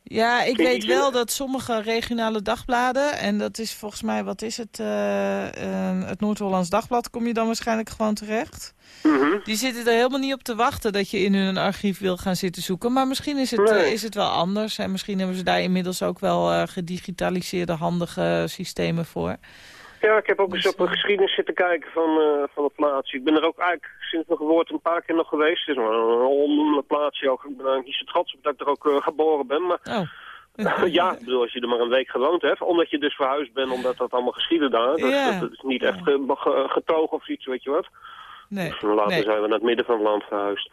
Ja, ik weet wel dat sommige regionale dagbladen... en dat is volgens mij, wat is het? eh, eh, het Noord-Hollands Dagblad kom je dan waarschijnlijk gewoon terecht. Mhm. Die zitten er helemaal niet op te wachten dat je in hun archief wil gaan zitten zoeken. Maar misschien is het, Nee. eh, is het wel anders. En misschien hebben ze daar inmiddels ook wel eh, gedigitaliseerde handige systemen voor. Ja, ik heb ook eens Dus, op een geschiedenis zitten kijken van, van het plaatsje. Ik ben er ook eigenlijk sinds mijn geboorte een paar keer nog geweest. Het is een onnoemelijk plaatsje ook. Ik ben niet zo trots op dat ik er ook eh, geboren ben. Maar Oh. ja, ik bedoel, als je er maar een week gewoond hebt. Omdat je dus verhuisd bent, omdat dat allemaal geschieden daar. Dat, Ja. dat is niet echt ge- ge- getogen of iets, weet je wat. Nee. Dus later nee. zijn we naar het midden van het land verhuisd.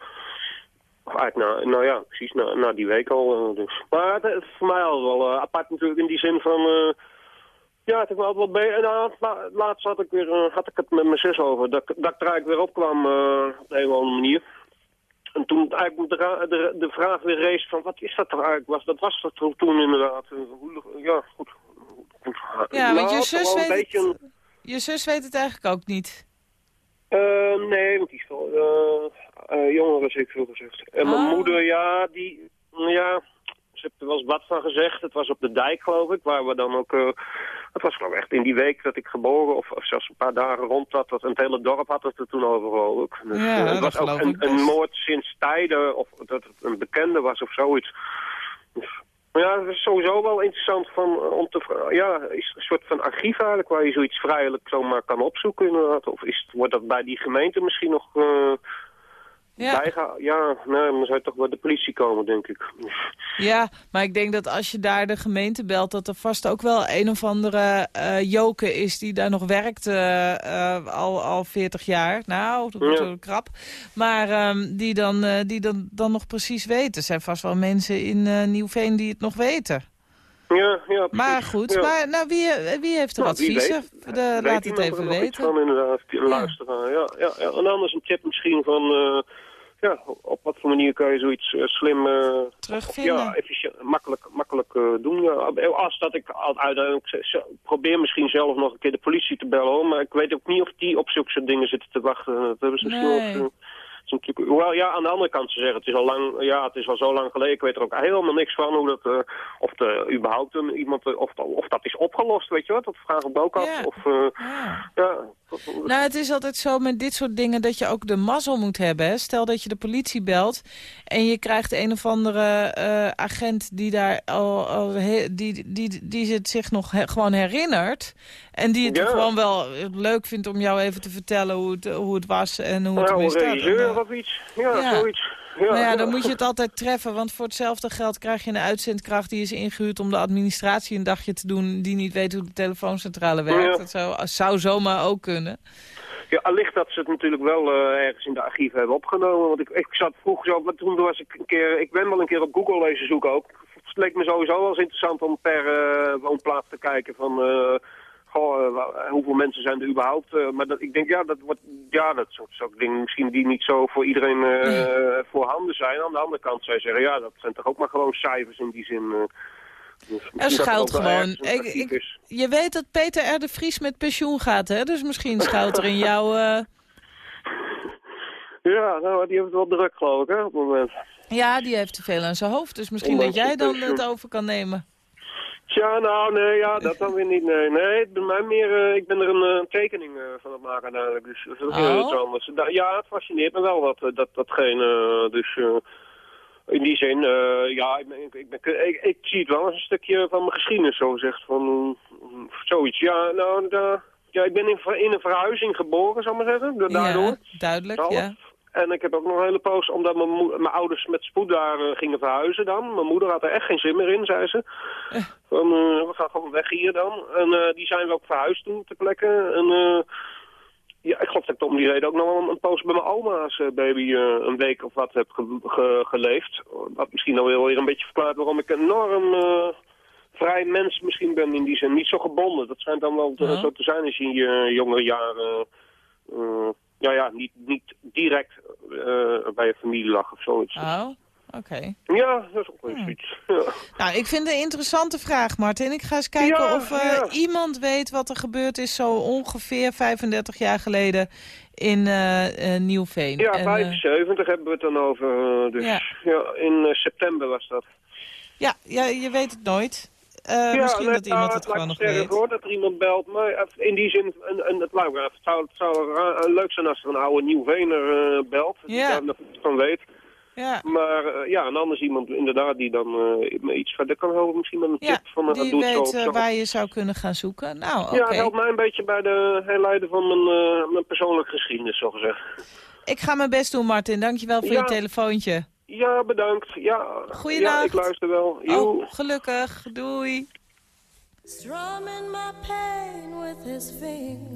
Of nou, nou ja, precies, na, na die week al. eh, dus. Maar het, het is voor mij al wel eh, apart natuurlijk in die zin van... ja, het heeft me altijd wel beter. Nou, la- laatst had ik, weer, eh, had ik het met mijn zus over. Dat, ik- dat ik er eigenlijk weer op kwam eh, op de een of andere manier. En toen eigenlijk de, de, de vraag weer rees van wat is dat er eigenlijk was. Dat was dat toen- inderdaad. eh, ja, goed. goed. Ja, want je zus weet beetje het- Je zus weet het eigenlijk ook niet. eh, nee, want die is wel eh eh, jonger, is ik veel gezegd. En mijn Ah. moeder, ja, die, ja, ze heeft er wel eens wat van gezegd. Het was op de dijk, geloof ik, waar we dan ook, eh, het was geloof ik echt in die week dat ik geboren, of, of zelfs een paar dagen rond dat, dat het hele dorp had het er toen over, ik. Dus, Ja, eh, dat het was ook een, een moord sinds tijden, of dat het een bekende was of zoiets. Dus, maar ja, het is sowieso wel interessant van, eh, om te vragen, ja, is er een soort van archief eigenlijk waar je zoiets vrijelijk zomaar kan opzoeken inderdaad? Of is, het- wordt dat bij die gemeente misschien nog Ja. Ja, nee, dan zou je toch bij de politie komen, denk ik. Ja, maar ik denk dat als je daar de gemeente belt... dat er vast ook wel een of andere eh joker is die daar nog werkt eh, eh, al, al 40 jaar. Nou, dat wordt Ja. wel krap. Maar ehm, die, dan, die dan, dan nog precies weten. Er zijn vast wel mensen in Nieuwveen die het nog weten. Ja, ja, precies. Maar goed, Ja. maar, nou, wie, wie heeft er Nou, adviezen? weet. De, Weet laat het even weten. van inderdaad, luisteren. Ja, ja, ja. En anders een tip misschien van... ja, op wat voor manier kan je zoiets eh, slim... eh, Terugvinden. Ja, efficiënt, makkelijk, makkelijk eh, doen. Ja. Als dat ik al- uiteindelijk probeer misschien zelf nog een keer de politie te bellen. Hoor. Maar ik weet ook niet of die op zulke soort dingen zitten te wachten. Dat ze misschien Nee. ook... het is natuurlijk- Hoewel, ja, aan de andere kant ze zeggen, het is al lang, ja, het is al zo lang geleden. Ik weet er ook helemaal niks van hoe dat, eh, of er überhaupt een, iemand, eh, of, of dat is opgelost, weet je wat? Dat vraag ik ook af. Ja. Of, eh, Ja. ja, Nou, het is altijd zo met dit soort dingen dat je ook de mazzel moet hebben. Hè? Stel dat je de politie belt en je krijgt een of andere agent die daar al, al he- die, die, die het zich nog he- gewoon herinnert. En die het Ja. gewoon wel leuk vindt om jou even te vertellen hoe het, hoe het was en hoe het nou, ermee een staat. Of iets. Ja, Ja. zoiets. Ja, nou ja, dan moet je het altijd treffen. Want voor hetzelfde geld krijg je een uitzendkracht... die is ingehuurd om de administratie een dagje te doen... die niet weet hoe de telefooncentrale werkt. Dat zou, zou zomaar ook kunnen. Ja, allicht dat ze het natuurlijk wel eh, ergens in de archieven hebben opgenomen. Want ik, ik zat vroeger zo, maar toen was ik een keer, ik ben wel een keer op Google lezen zoeken ook. Het leek me sowieso wel eens interessant om per eh, woonplaats te kijken van, eh, goh, eh, hoeveel mensen zijn er überhaupt. eh, maar dat, ik denk, ja, dat wordt, ja, dat soort, soort dingen misschien die niet zo voor iedereen eh, voorhanden zijn. Aan de andere kant zou je zeggen, ja, dat zijn toch ook maar gewoon cijfers in die zin. Dus Er schuilt gewoon... Ik, ik, je weet dat Peter R. de Vries met pensioen gaat, hè? Dus misschien schuilt er in jou... Ja, nou, die heeft het wel druk geloof ik, hè, op het moment. Ja, die heeft te veel aan zijn hoofd. Dus misschien Ondanks dat jij dan het over kan nemen. Ja, nou, nee, ja, dat dan weer niet, nee. Nee, bij mij meer, eh, ik ben er een eh, tekening eh, van het maken uiteindelijk, dus dat is ook Oh. heel iets anders. Da- ja, het fascineert me wel, dat, eh, dat, datgene, dus in die zin, ja, ik, ben- ik, ik, ben- ik, ik zie het wel als een stukje van mijn geschiedenis, zo gezegd, van zoiets. Ja, nou, ja, ik ben in, in een verhuizing geboren, zal ik maar zeggen, da- daardoor. Ja, duidelijk, ja. En ik heb ook nog een hele poos, omdat mijn, mijn ouders met spoed daar eh, gingen verhuizen dan. Mijn moeder had er echt geen zin meer in, zei ze. Van, eh, we gaan gewoon weg hier dan. En eh, die zijn we ook verhuisd toen ter plekke. En eh, ja, ik geloof dat ik om die reden ook nog wel een, een poos bij mijn oma's eh, baby eh, een week of wat heb ge- ge- geleefd. Wat misschien dan wel weer een beetje verklaart waarom ik een enorm eh, vrij mens misschien ben in die zin. Niet zo gebonden. Dat schijnt dan wel te- zo te zijn als je in je jongere jaren... eh, ja, ja, niet, niet direct eh, bij je familie lag of zoiets. Oh, oké. Ja, dat is ook wel zoiets. Ja. Nou, ik vind het een interessante vraag, Martin. Ik ga eens kijken Ja, of eh, ja. iemand weet wat er gebeurd is zo ongeveer 35 jaar geleden in eh, Nieuwveen. Ja, En, eh, 75 hebben we het dan over. dus Ja. ja. in september was dat. ja, ja, je weet het nooit. Eh, misschien nee, dat iemand nou, het gewoon nog weet. hoor, dat er iemand belt. Maar eh, in die zin, een, een, het, zou, het zou leuk zijn als er een oude Nieuwvener eh belt. Die Ja. daar nog iets van weet. Ja, Maar eh, ja, en anders iemand inderdaad die dan eh, me iets verder kan helpen. Misschien met een ja tip van een die doe het zo weet eh, zo. waar je zou kunnen gaan zoeken. Nou. Ja, het helpt mij een beetje bij de herleiden van mijn, eh, mijn persoonlijke geschiedenis, zo gezegd. Ik ga mijn best doen, Martin. Dankjewel voor Ja. je telefoontje. Ja, bedankt. Ja, Goeienacht. ja ik luister wel. Oh, gelukkig. Doei. Strumming my pain with his fingers,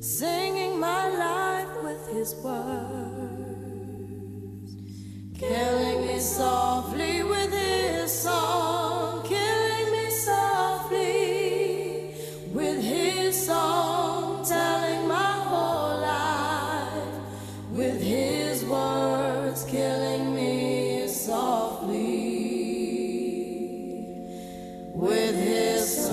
singing my life with his words, killing me softly with his song, killing me softly with his song, telling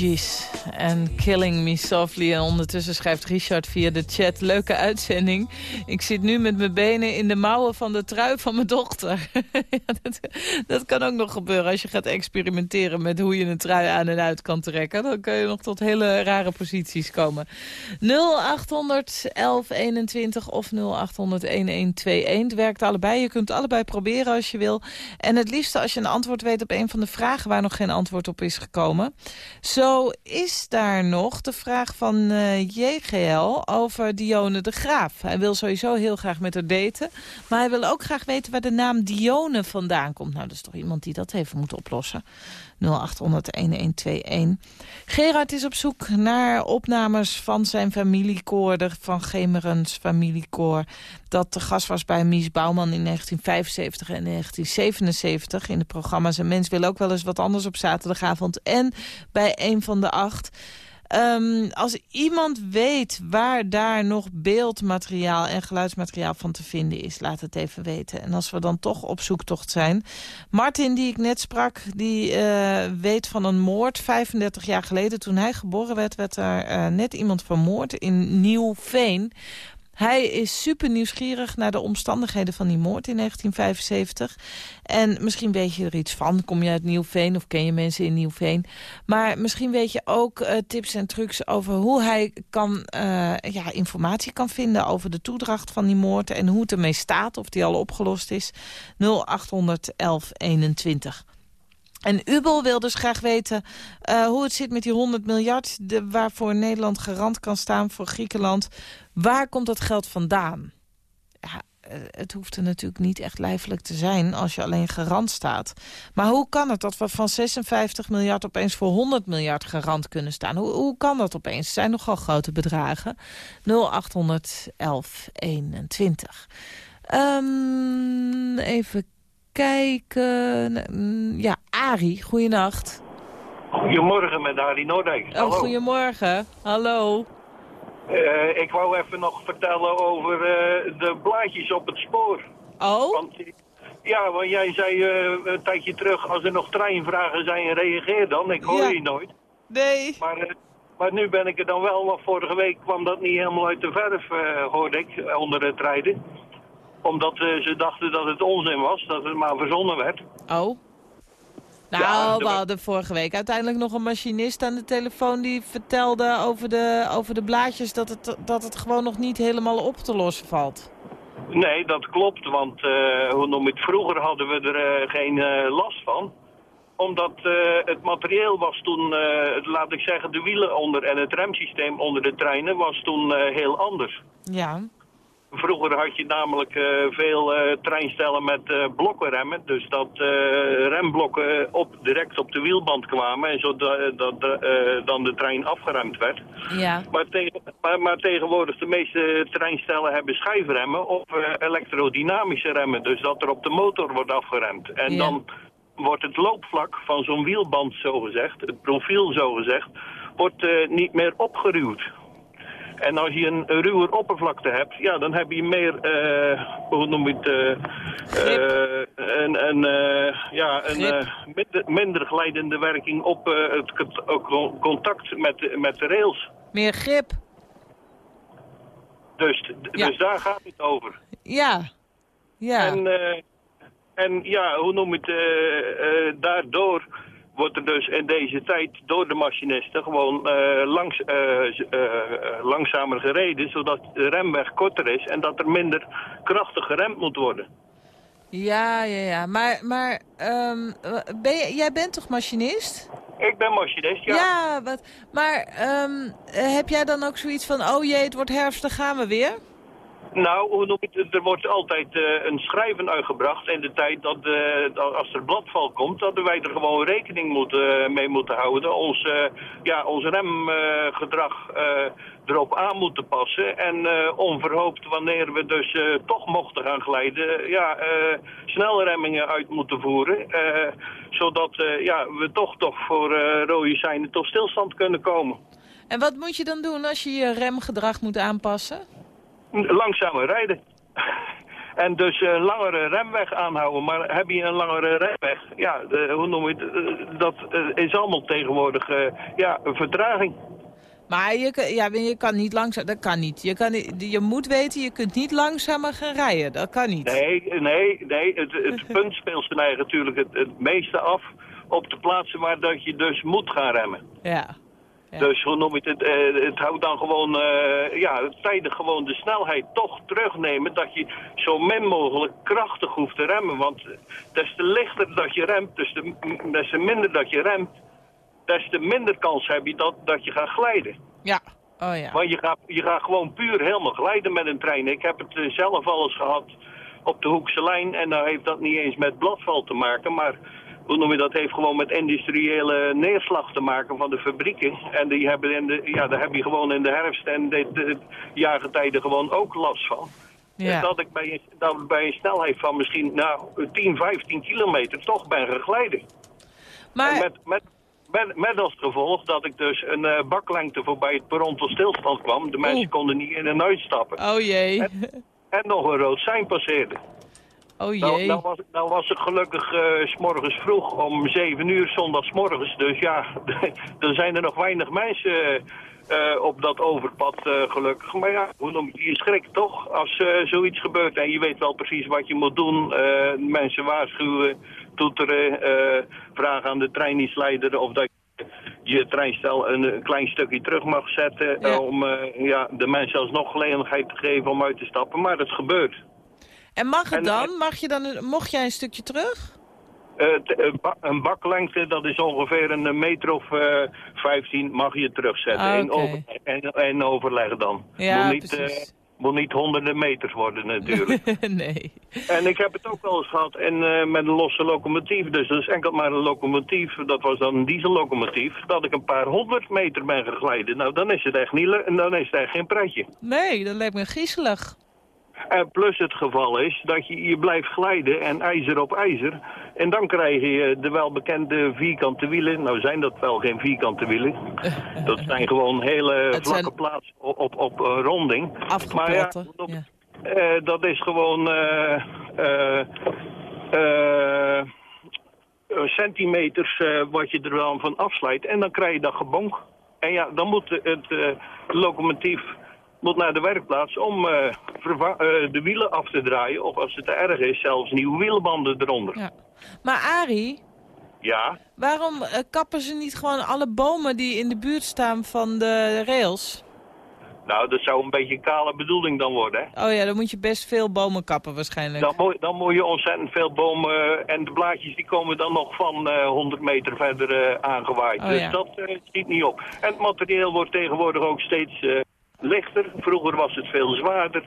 De Fugees en Killing Me Softly. En ondertussen schrijft Richard via de chat... leuke uitzending. Ik zit nu met mijn benen in de mouwen van de trui van mijn dochter. ja, dat, dat, kan ook nog gebeuren als je gaat experimenteren... met hoe je een trui aan en uit kan trekken. Dan kun je nog tot hele rare posities komen. 0800 1121 of 0800 1121. Het werkt allebei. Je kunt allebei proberen als je wil. En het liefste als je een antwoord weet op een van de vragen... waar nog geen antwoord op is gekomen... Zo is daar nog de vraag van uh, JGL over Dione de Graaf. Hij wil sowieso heel graag met haar daten. Maar hij wil ook graag weten waar de naam Dione vandaan komt. Nou, dat is toch iemand die dat even moet oplossen. 0800-1121. Gerard is op zoek naar opnames van zijn familiekoor, de Van Gemerens familiekoor. Dat te gast was bij Mies Bouwman in 1975 en 1977 in de programma's. En mens wil ook wel eens wat anders op zaterdagavond. En bij een van de acht. Um, als iemand weet waar daar nog beeldmateriaal en geluidsmateriaal van te vinden is, laat het even weten. En als we dan toch op zoektocht zijn. Martin, die ik net sprak, die uh, weet van een moord 35 jaar geleden. Toen hij geboren werd, werd er uh, net iemand vermoord in Nieuwveen. Hij is super nieuwsgierig naar de omstandigheden van die moord in 1975. En misschien weet je er iets van. Kom je uit Nieuwveen of ken je mensen in Nieuwveen. Maar misschien weet je ook uh, tips en trucs over hoe hij kan, uh, ja, informatie kan vinden... over de toedracht van die moord en hoe het ermee staat. Of die al opgelost is. 0800 1121. En Ubel wil dus graag weten uh, hoe het zit met die 100 miljard... Waarvoor Nederland garant kan staan voor Griekenland. Waar komt dat geld vandaan? Ja, het hoeft er natuurlijk niet echt lijfelijk te zijn als je alleen garant staat. Maar hoe kan het dat we van 56 miljard opeens voor 100 miljard garant kunnen staan? Hoe, hoe kan dat opeens? Het zijn nogal grote bedragen. 0800 1121. Um, even kijken. Ja, Arie, goeienacht. Goedemorgen met Arie Noordijk. Oh, goedemorgen. Hallo. Uh, ik wou even nog vertellen over uh, de blaadjes op het spoor. Oh? Want, ja, want jij zei uh, een tijdje terug, als er nog treinvragen zijn, reageer dan. Ik hoor ja. je nooit. Nee. Maar, maar nu ben ik er dan wel, want vorige week kwam dat niet helemaal uit de verf, hoorde ik, onder het rijden omdat uh, ze dachten dat het onzin was, dat het maar verzonnen werd. Oh. Nou, ja, we hadden vorige week uiteindelijk nog een machinist aan de telefoon... die vertelde over de, over de blaadjes dat het, dat het gewoon nog niet helemaal op te lossen valt. Nee, dat klopt, want uh, hoe noem het, vroeger hadden we er uh, geen last van omdat het materieel was toen, laat ik zeggen, de wielen onder en het remsysteem onder de treinen was toen heel anders. Ja. Vroeger had je namelijk uh, veel uh, treinstellen met uh, blokkenremmen. Dus dat remblokken op, direct op de wielband kwamen. En zodat dat, dan de trein afgeremd werd. Ja. Maar, tegen, maar, maar, tegenwoordig de meeste treinstellen hebben schijfremmen of elektrodynamische remmen. Dus dat er op de motor wordt afgeremd. En ja. dan wordt het loopvlak van zo'n wielband zogezegd, het profiel zogezegd, wordt niet meer opgeruwd. En als je een, ruwer oppervlakte hebt, ja, dan heb je meer, uh, hoe noem je het, uh, uh, een, een, ja, een minder, minder glijdende werking op het contact met, met de rails. Meer grip. Dus, Ja. dus daar gaat het over. Ja. Ja. En, en ja, hoe noem je het, daardoor wordt er dus in deze tijd door de machinisten gewoon uh, langs, uh, uh, langzamer gereden, zodat de remweg korter is en dat er minder krachtig geremd moet worden. Ja, ja, ja. Maar, maar um, ben je, jij bent toch machinist? Ik ben machinist, ja. Ja, wat, maar um, heb jij dan ook zoiets van, oh jee, het wordt herfst, dan gaan we weer? Nou, hoe noem je het? er wordt altijd uh, een schrijven uitgebracht in de tijd dat, uh, dat als er bladval komt, dat wij er gewoon rekening moeten, uh, mee moeten houden. Ons, ja, ons remgedrag erop aan moeten passen. En onverhoopt wanneer we dus toch mochten gaan glijden, ja, snelremmingen uit moeten voeren. zodat ja, we toch, toch voor rode seinen tot stilstand kunnen komen. En wat moet je dan doen als je je remgedrag moet aanpassen? Langzamer rijden. En dus een langere remweg aanhouden. Maar heb je een langere remweg, ja, de, hoe noem je het, eh, dat eh, is allemaal tegenwoordig eh, ja, een vertraging. Maar je, kan- ja, je kan niet langzaam, dat kan niet. Je, kan, je moet weten, je kunt niet langzamer gaan rijden. Dat kan niet. Nee, nee, nee. Het, het punt speelt zijn eigen natuurlijk het, het meeste af op de plaatsen waar dat je dus moet gaan remmen. Ja. Ja. Dus hoe noem je het? eh, het houdt dan gewoon, eh, ja, tijdig gewoon de snelheid toch terugnemen. Dat je zo min mogelijk krachtig hoeft te remmen. Want des te lichter dat je remt, des te, des te minder dat je remt, des te minder kans heb je dat, dat je gaat glijden. Ja. Oh ja. Want je gaat, je gaat gewoon puur helemaal glijden met een trein. Ik heb het eh, zelf al eens gehad op de Hoekse lijn. En nou heeft dat niet eens met bladval te maken. Maar hoe noem je dat? heeft gewoon met industriële neerslag te maken van de fabrieken. En die hebben in de, ja, daar heb je gewoon in de herfst en de, de jaargetijden gewoon ook last van. Ja. Dat ik bij een, dat bij een snelheid van misschien nou, 10, 15 kilometer toch ben gegleden. En Maar, met, met, met, met als gevolg dat ik dus een eh, baklengte voorbij het perron tot stilstand kwam. De mensen Oeh. konden niet in en uitstappen. oh jee. En nog een rood sein passeerde. Oh Nou, jee. nou, was, nou was het gelukkig eh, s morgens vroeg om 7 uur zondagsmorgens. Dus ja, er zijn er nog weinig mensen eh, op dat overpad eh, gelukkig. Maar ja, hoe noem je je schrikt toch als eh, zoiets gebeurt. En je weet wel precies wat je moet doen. Eh, mensen waarschuwen, toeteren, eh, vragen aan de treiningsleider of dat je je treinstel een, eh, klein stukje terug mag zetten. Ja. eh, om eh, ja, de mensen alsnog gelegenheid te geven om uit te stappen. Maar dat gebeurt. En mag het en- dan? Mag je dan mocht jij een stukje terug? Eh, eh, een baklengte, dat is ongeveer een meter of eh 15, mag je terugzetten. Ah, en, overleggen dan. Ja, moet, niet, eh, moet niet honderden meters worden natuurlijk. nee. en ik heb het ook wel eens gehad en, eh, met een losse locomotief. Dus dat is enkel maar een locomotief, dat was dan een diesellocomotief. Dat ik een paar honderd meter ben gegleden. Nou, dan is het echt, niet dan is het echt geen pretje. Nee, dat lijkt me griezelig. En plus het geval is dat je, je blijft glijden en ijzer op ijzer. En dan krijg je de welbekende vierkante wielen. Nou zijn dat wel geen vierkante wielen. Dat zijn gewoon hele vlakke zijn- plaatsen op, op, op een ronding. Op- ja. Eh, dat is gewoon eh, eh, eh, eh, centimeters eh, wat je er wel van afslijt. En dan krijg je dat gebonk. En ja, dan moet het eh, locomotief moet naar de werkplaats om eh, eh, de wielen af te draaien. Of als het te erg is, zelfs nieuwe wielbanden eronder. Ja. Maar Arie, Ja, waarom eh, kappen ze niet gewoon alle bomen die in de buurt staan van de rails? nou dat zou een beetje een kale bedoeling dan worden. Hè? Oh ja, dan moet je best veel bomen kappen waarschijnlijk. Dan moet, dan moet je ontzettend veel bomen en de blaadjes die komen dan nog van eh 100 meter verder aangewaaid. Oh, dus ja. dat eh, schiet niet op. En het materieel wordt tegenwoordig ook steeds lichter. Vroeger was het veel zwaarder.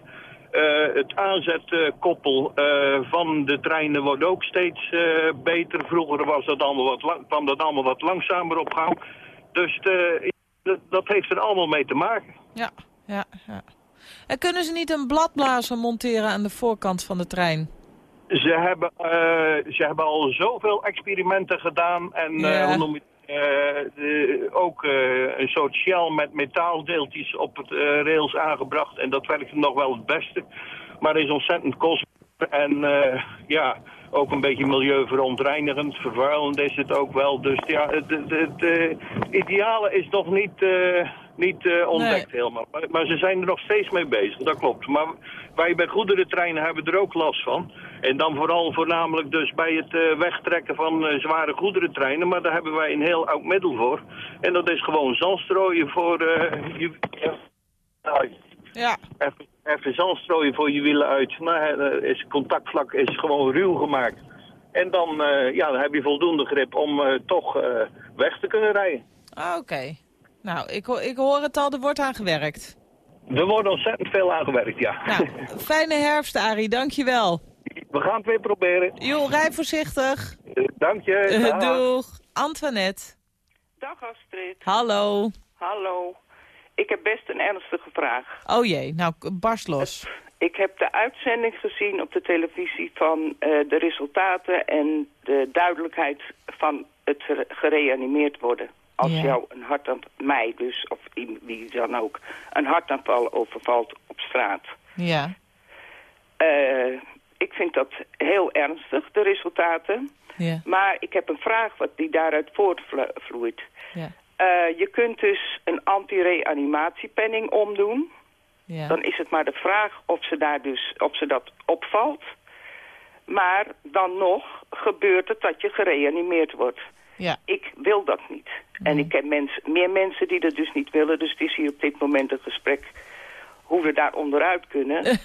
Eh, het aanzetkoppel eh, van de treinen wordt ook steeds eh, beter. Vroeger was dat allemaal wat kwam dat allemaal wat langzamer op gang. Dus dat, heeft er allemaal mee te maken. Ja, ja, ja. En kunnen ze niet een bladblazer monteren aan de voorkant van de trein? Ze hebben, ze hebben al zoveel experimenten gedaan en Ja. hoe noem je de- ook eh, een soort shell met metaaldeeltjes op het eh, rails aangebracht. En dat werkt nog wel het beste. Maar is ontzettend kostbaar en eh, ja, ook een beetje milieuverontreinigend. Vervuilend is het ook wel. Dus ja, het, het, het, eh, ideale is nog niet, eh, niet eh, ontdekt helemaal. Maar, maar ze zijn er nog steeds mee bezig, dat klopt. Maar wij bij goederentreinen hebben er ook last van. En dan vooral voornamelijk dus bij het eh, wegtrekken van eh, zware goederentreinen. Maar daar hebben wij een heel oud middel voor. En dat is gewoon zandstrooien voor eh, je... ja, Ja, even, even zand strooien voor je wielen uit. Nou, is, contactvlak is gewoon ruw gemaakt. En dan, ja, dan heb je voldoende grip om toch weg te kunnen rijden. Ah, oké. Nou, ik, ik hoor het al, er wordt aan gewerkt. Er wordt ontzettend veel aangewerkt, ja. Nou, fijne herfst, Arie, dankjewel. We gaan het weer proberen. Jo, rij voorzichtig. Eh, dank je. Eh, Dag. Doeg. Antoinette. Dag Astrid. Hallo. Hallo. Ik heb best een ernstige vraag. Oh jee, nou, barst los. Ik heb de uitzending gezien op de televisie van eh, de resultaten en de duidelijkheid van het gere- gereanimeerd worden. Als Ja. jou een hartaanval, mij dus, of wie dan ook, een hartaanval overvalt op straat. Ja. Eh, ik vind dat heel ernstig, de resultaten. Ja. Maar ik heb een vraag wat die daaruit voortvloeit. Ja. Eh, je kunt dus een anti-reanimatiepenning omdoen. Ja. Dan is het maar de vraag of ze, daar dus, of ze dat opvalt. Maar dan nog gebeurt het dat je gereanimeerd wordt. Ja. Ik wil dat niet. En ik ken mensen, meer mensen die dat dus niet willen. Dus het is hier op dit moment een gesprek hoe we daar onderuit kunnen.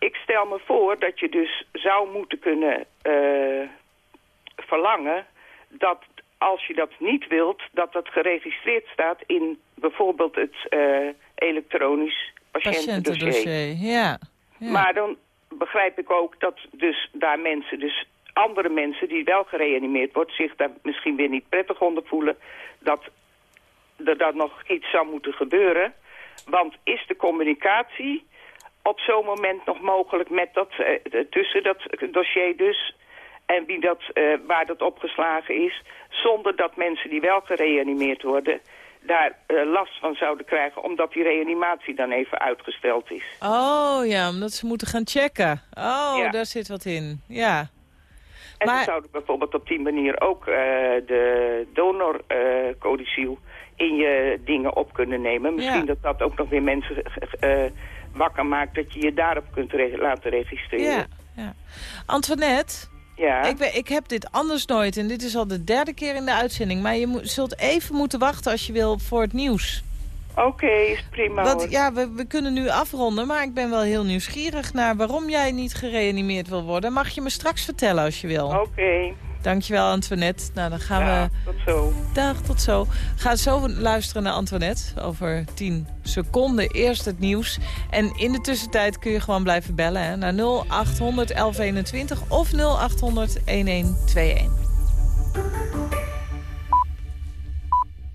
ik stel me voor dat je dus zou moeten kunnen eh, verlangen... dat als je dat niet wilt, dat dat geregistreerd staat in bijvoorbeeld het eh, elektronisch patiëntendossier. Patiëntendossier, ja. ja. Maar dan begrijp ik ook dat dus daar mensen, dus andere mensen die wel gereanimeerd wordt, zich daar misschien weer niet prettig onder voelen, dat er dan nog iets zou moeten gebeuren. Want is de communicatie op zo'n moment nog mogelijk met dat, eh, tussen dat dossier dus en wie dat, eh, waar dat opgeslagen is, zonder dat mensen die wel gereanimeerd worden daar eh, last van zouden krijgen, omdat die reanimatie dan even uitgesteld is. Oh ja, omdat ze moeten gaan checken. Oh, Ja. daar zit wat in. Ja. En Maar- dan zouden bijvoorbeeld op die manier ook de donorcodiciel in je dingen op kunnen nemen. Misschien Ja. dat dat ook nog weer mensen wakker maakt dat je je daarop kunt re- laten registreren. Ja, ja. Antoinette, Ja. ik, ben, ik heb dit anders nooit en dit is al de derde keer in de uitzending. Maar je moet, zult even moeten wachten als je wil voor het nieuws. Oké, is prima hoor. Ja, we, we kunnen nu afronden, maar ik ben wel heel nieuwsgierig naar waarom jij niet gereanimeerd wil worden. Mag je me straks vertellen als je wil. Oké. Dankjewel Antoinette. Nou, dan gaan Ja, we... tot zo. Dag, tot zo. Ga zo luisteren naar Antoinette. Over 10 seconden eerst het nieuws. En in de tussentijd kun je gewoon blijven bellen hè, naar 0800 1121 of 0800 1121.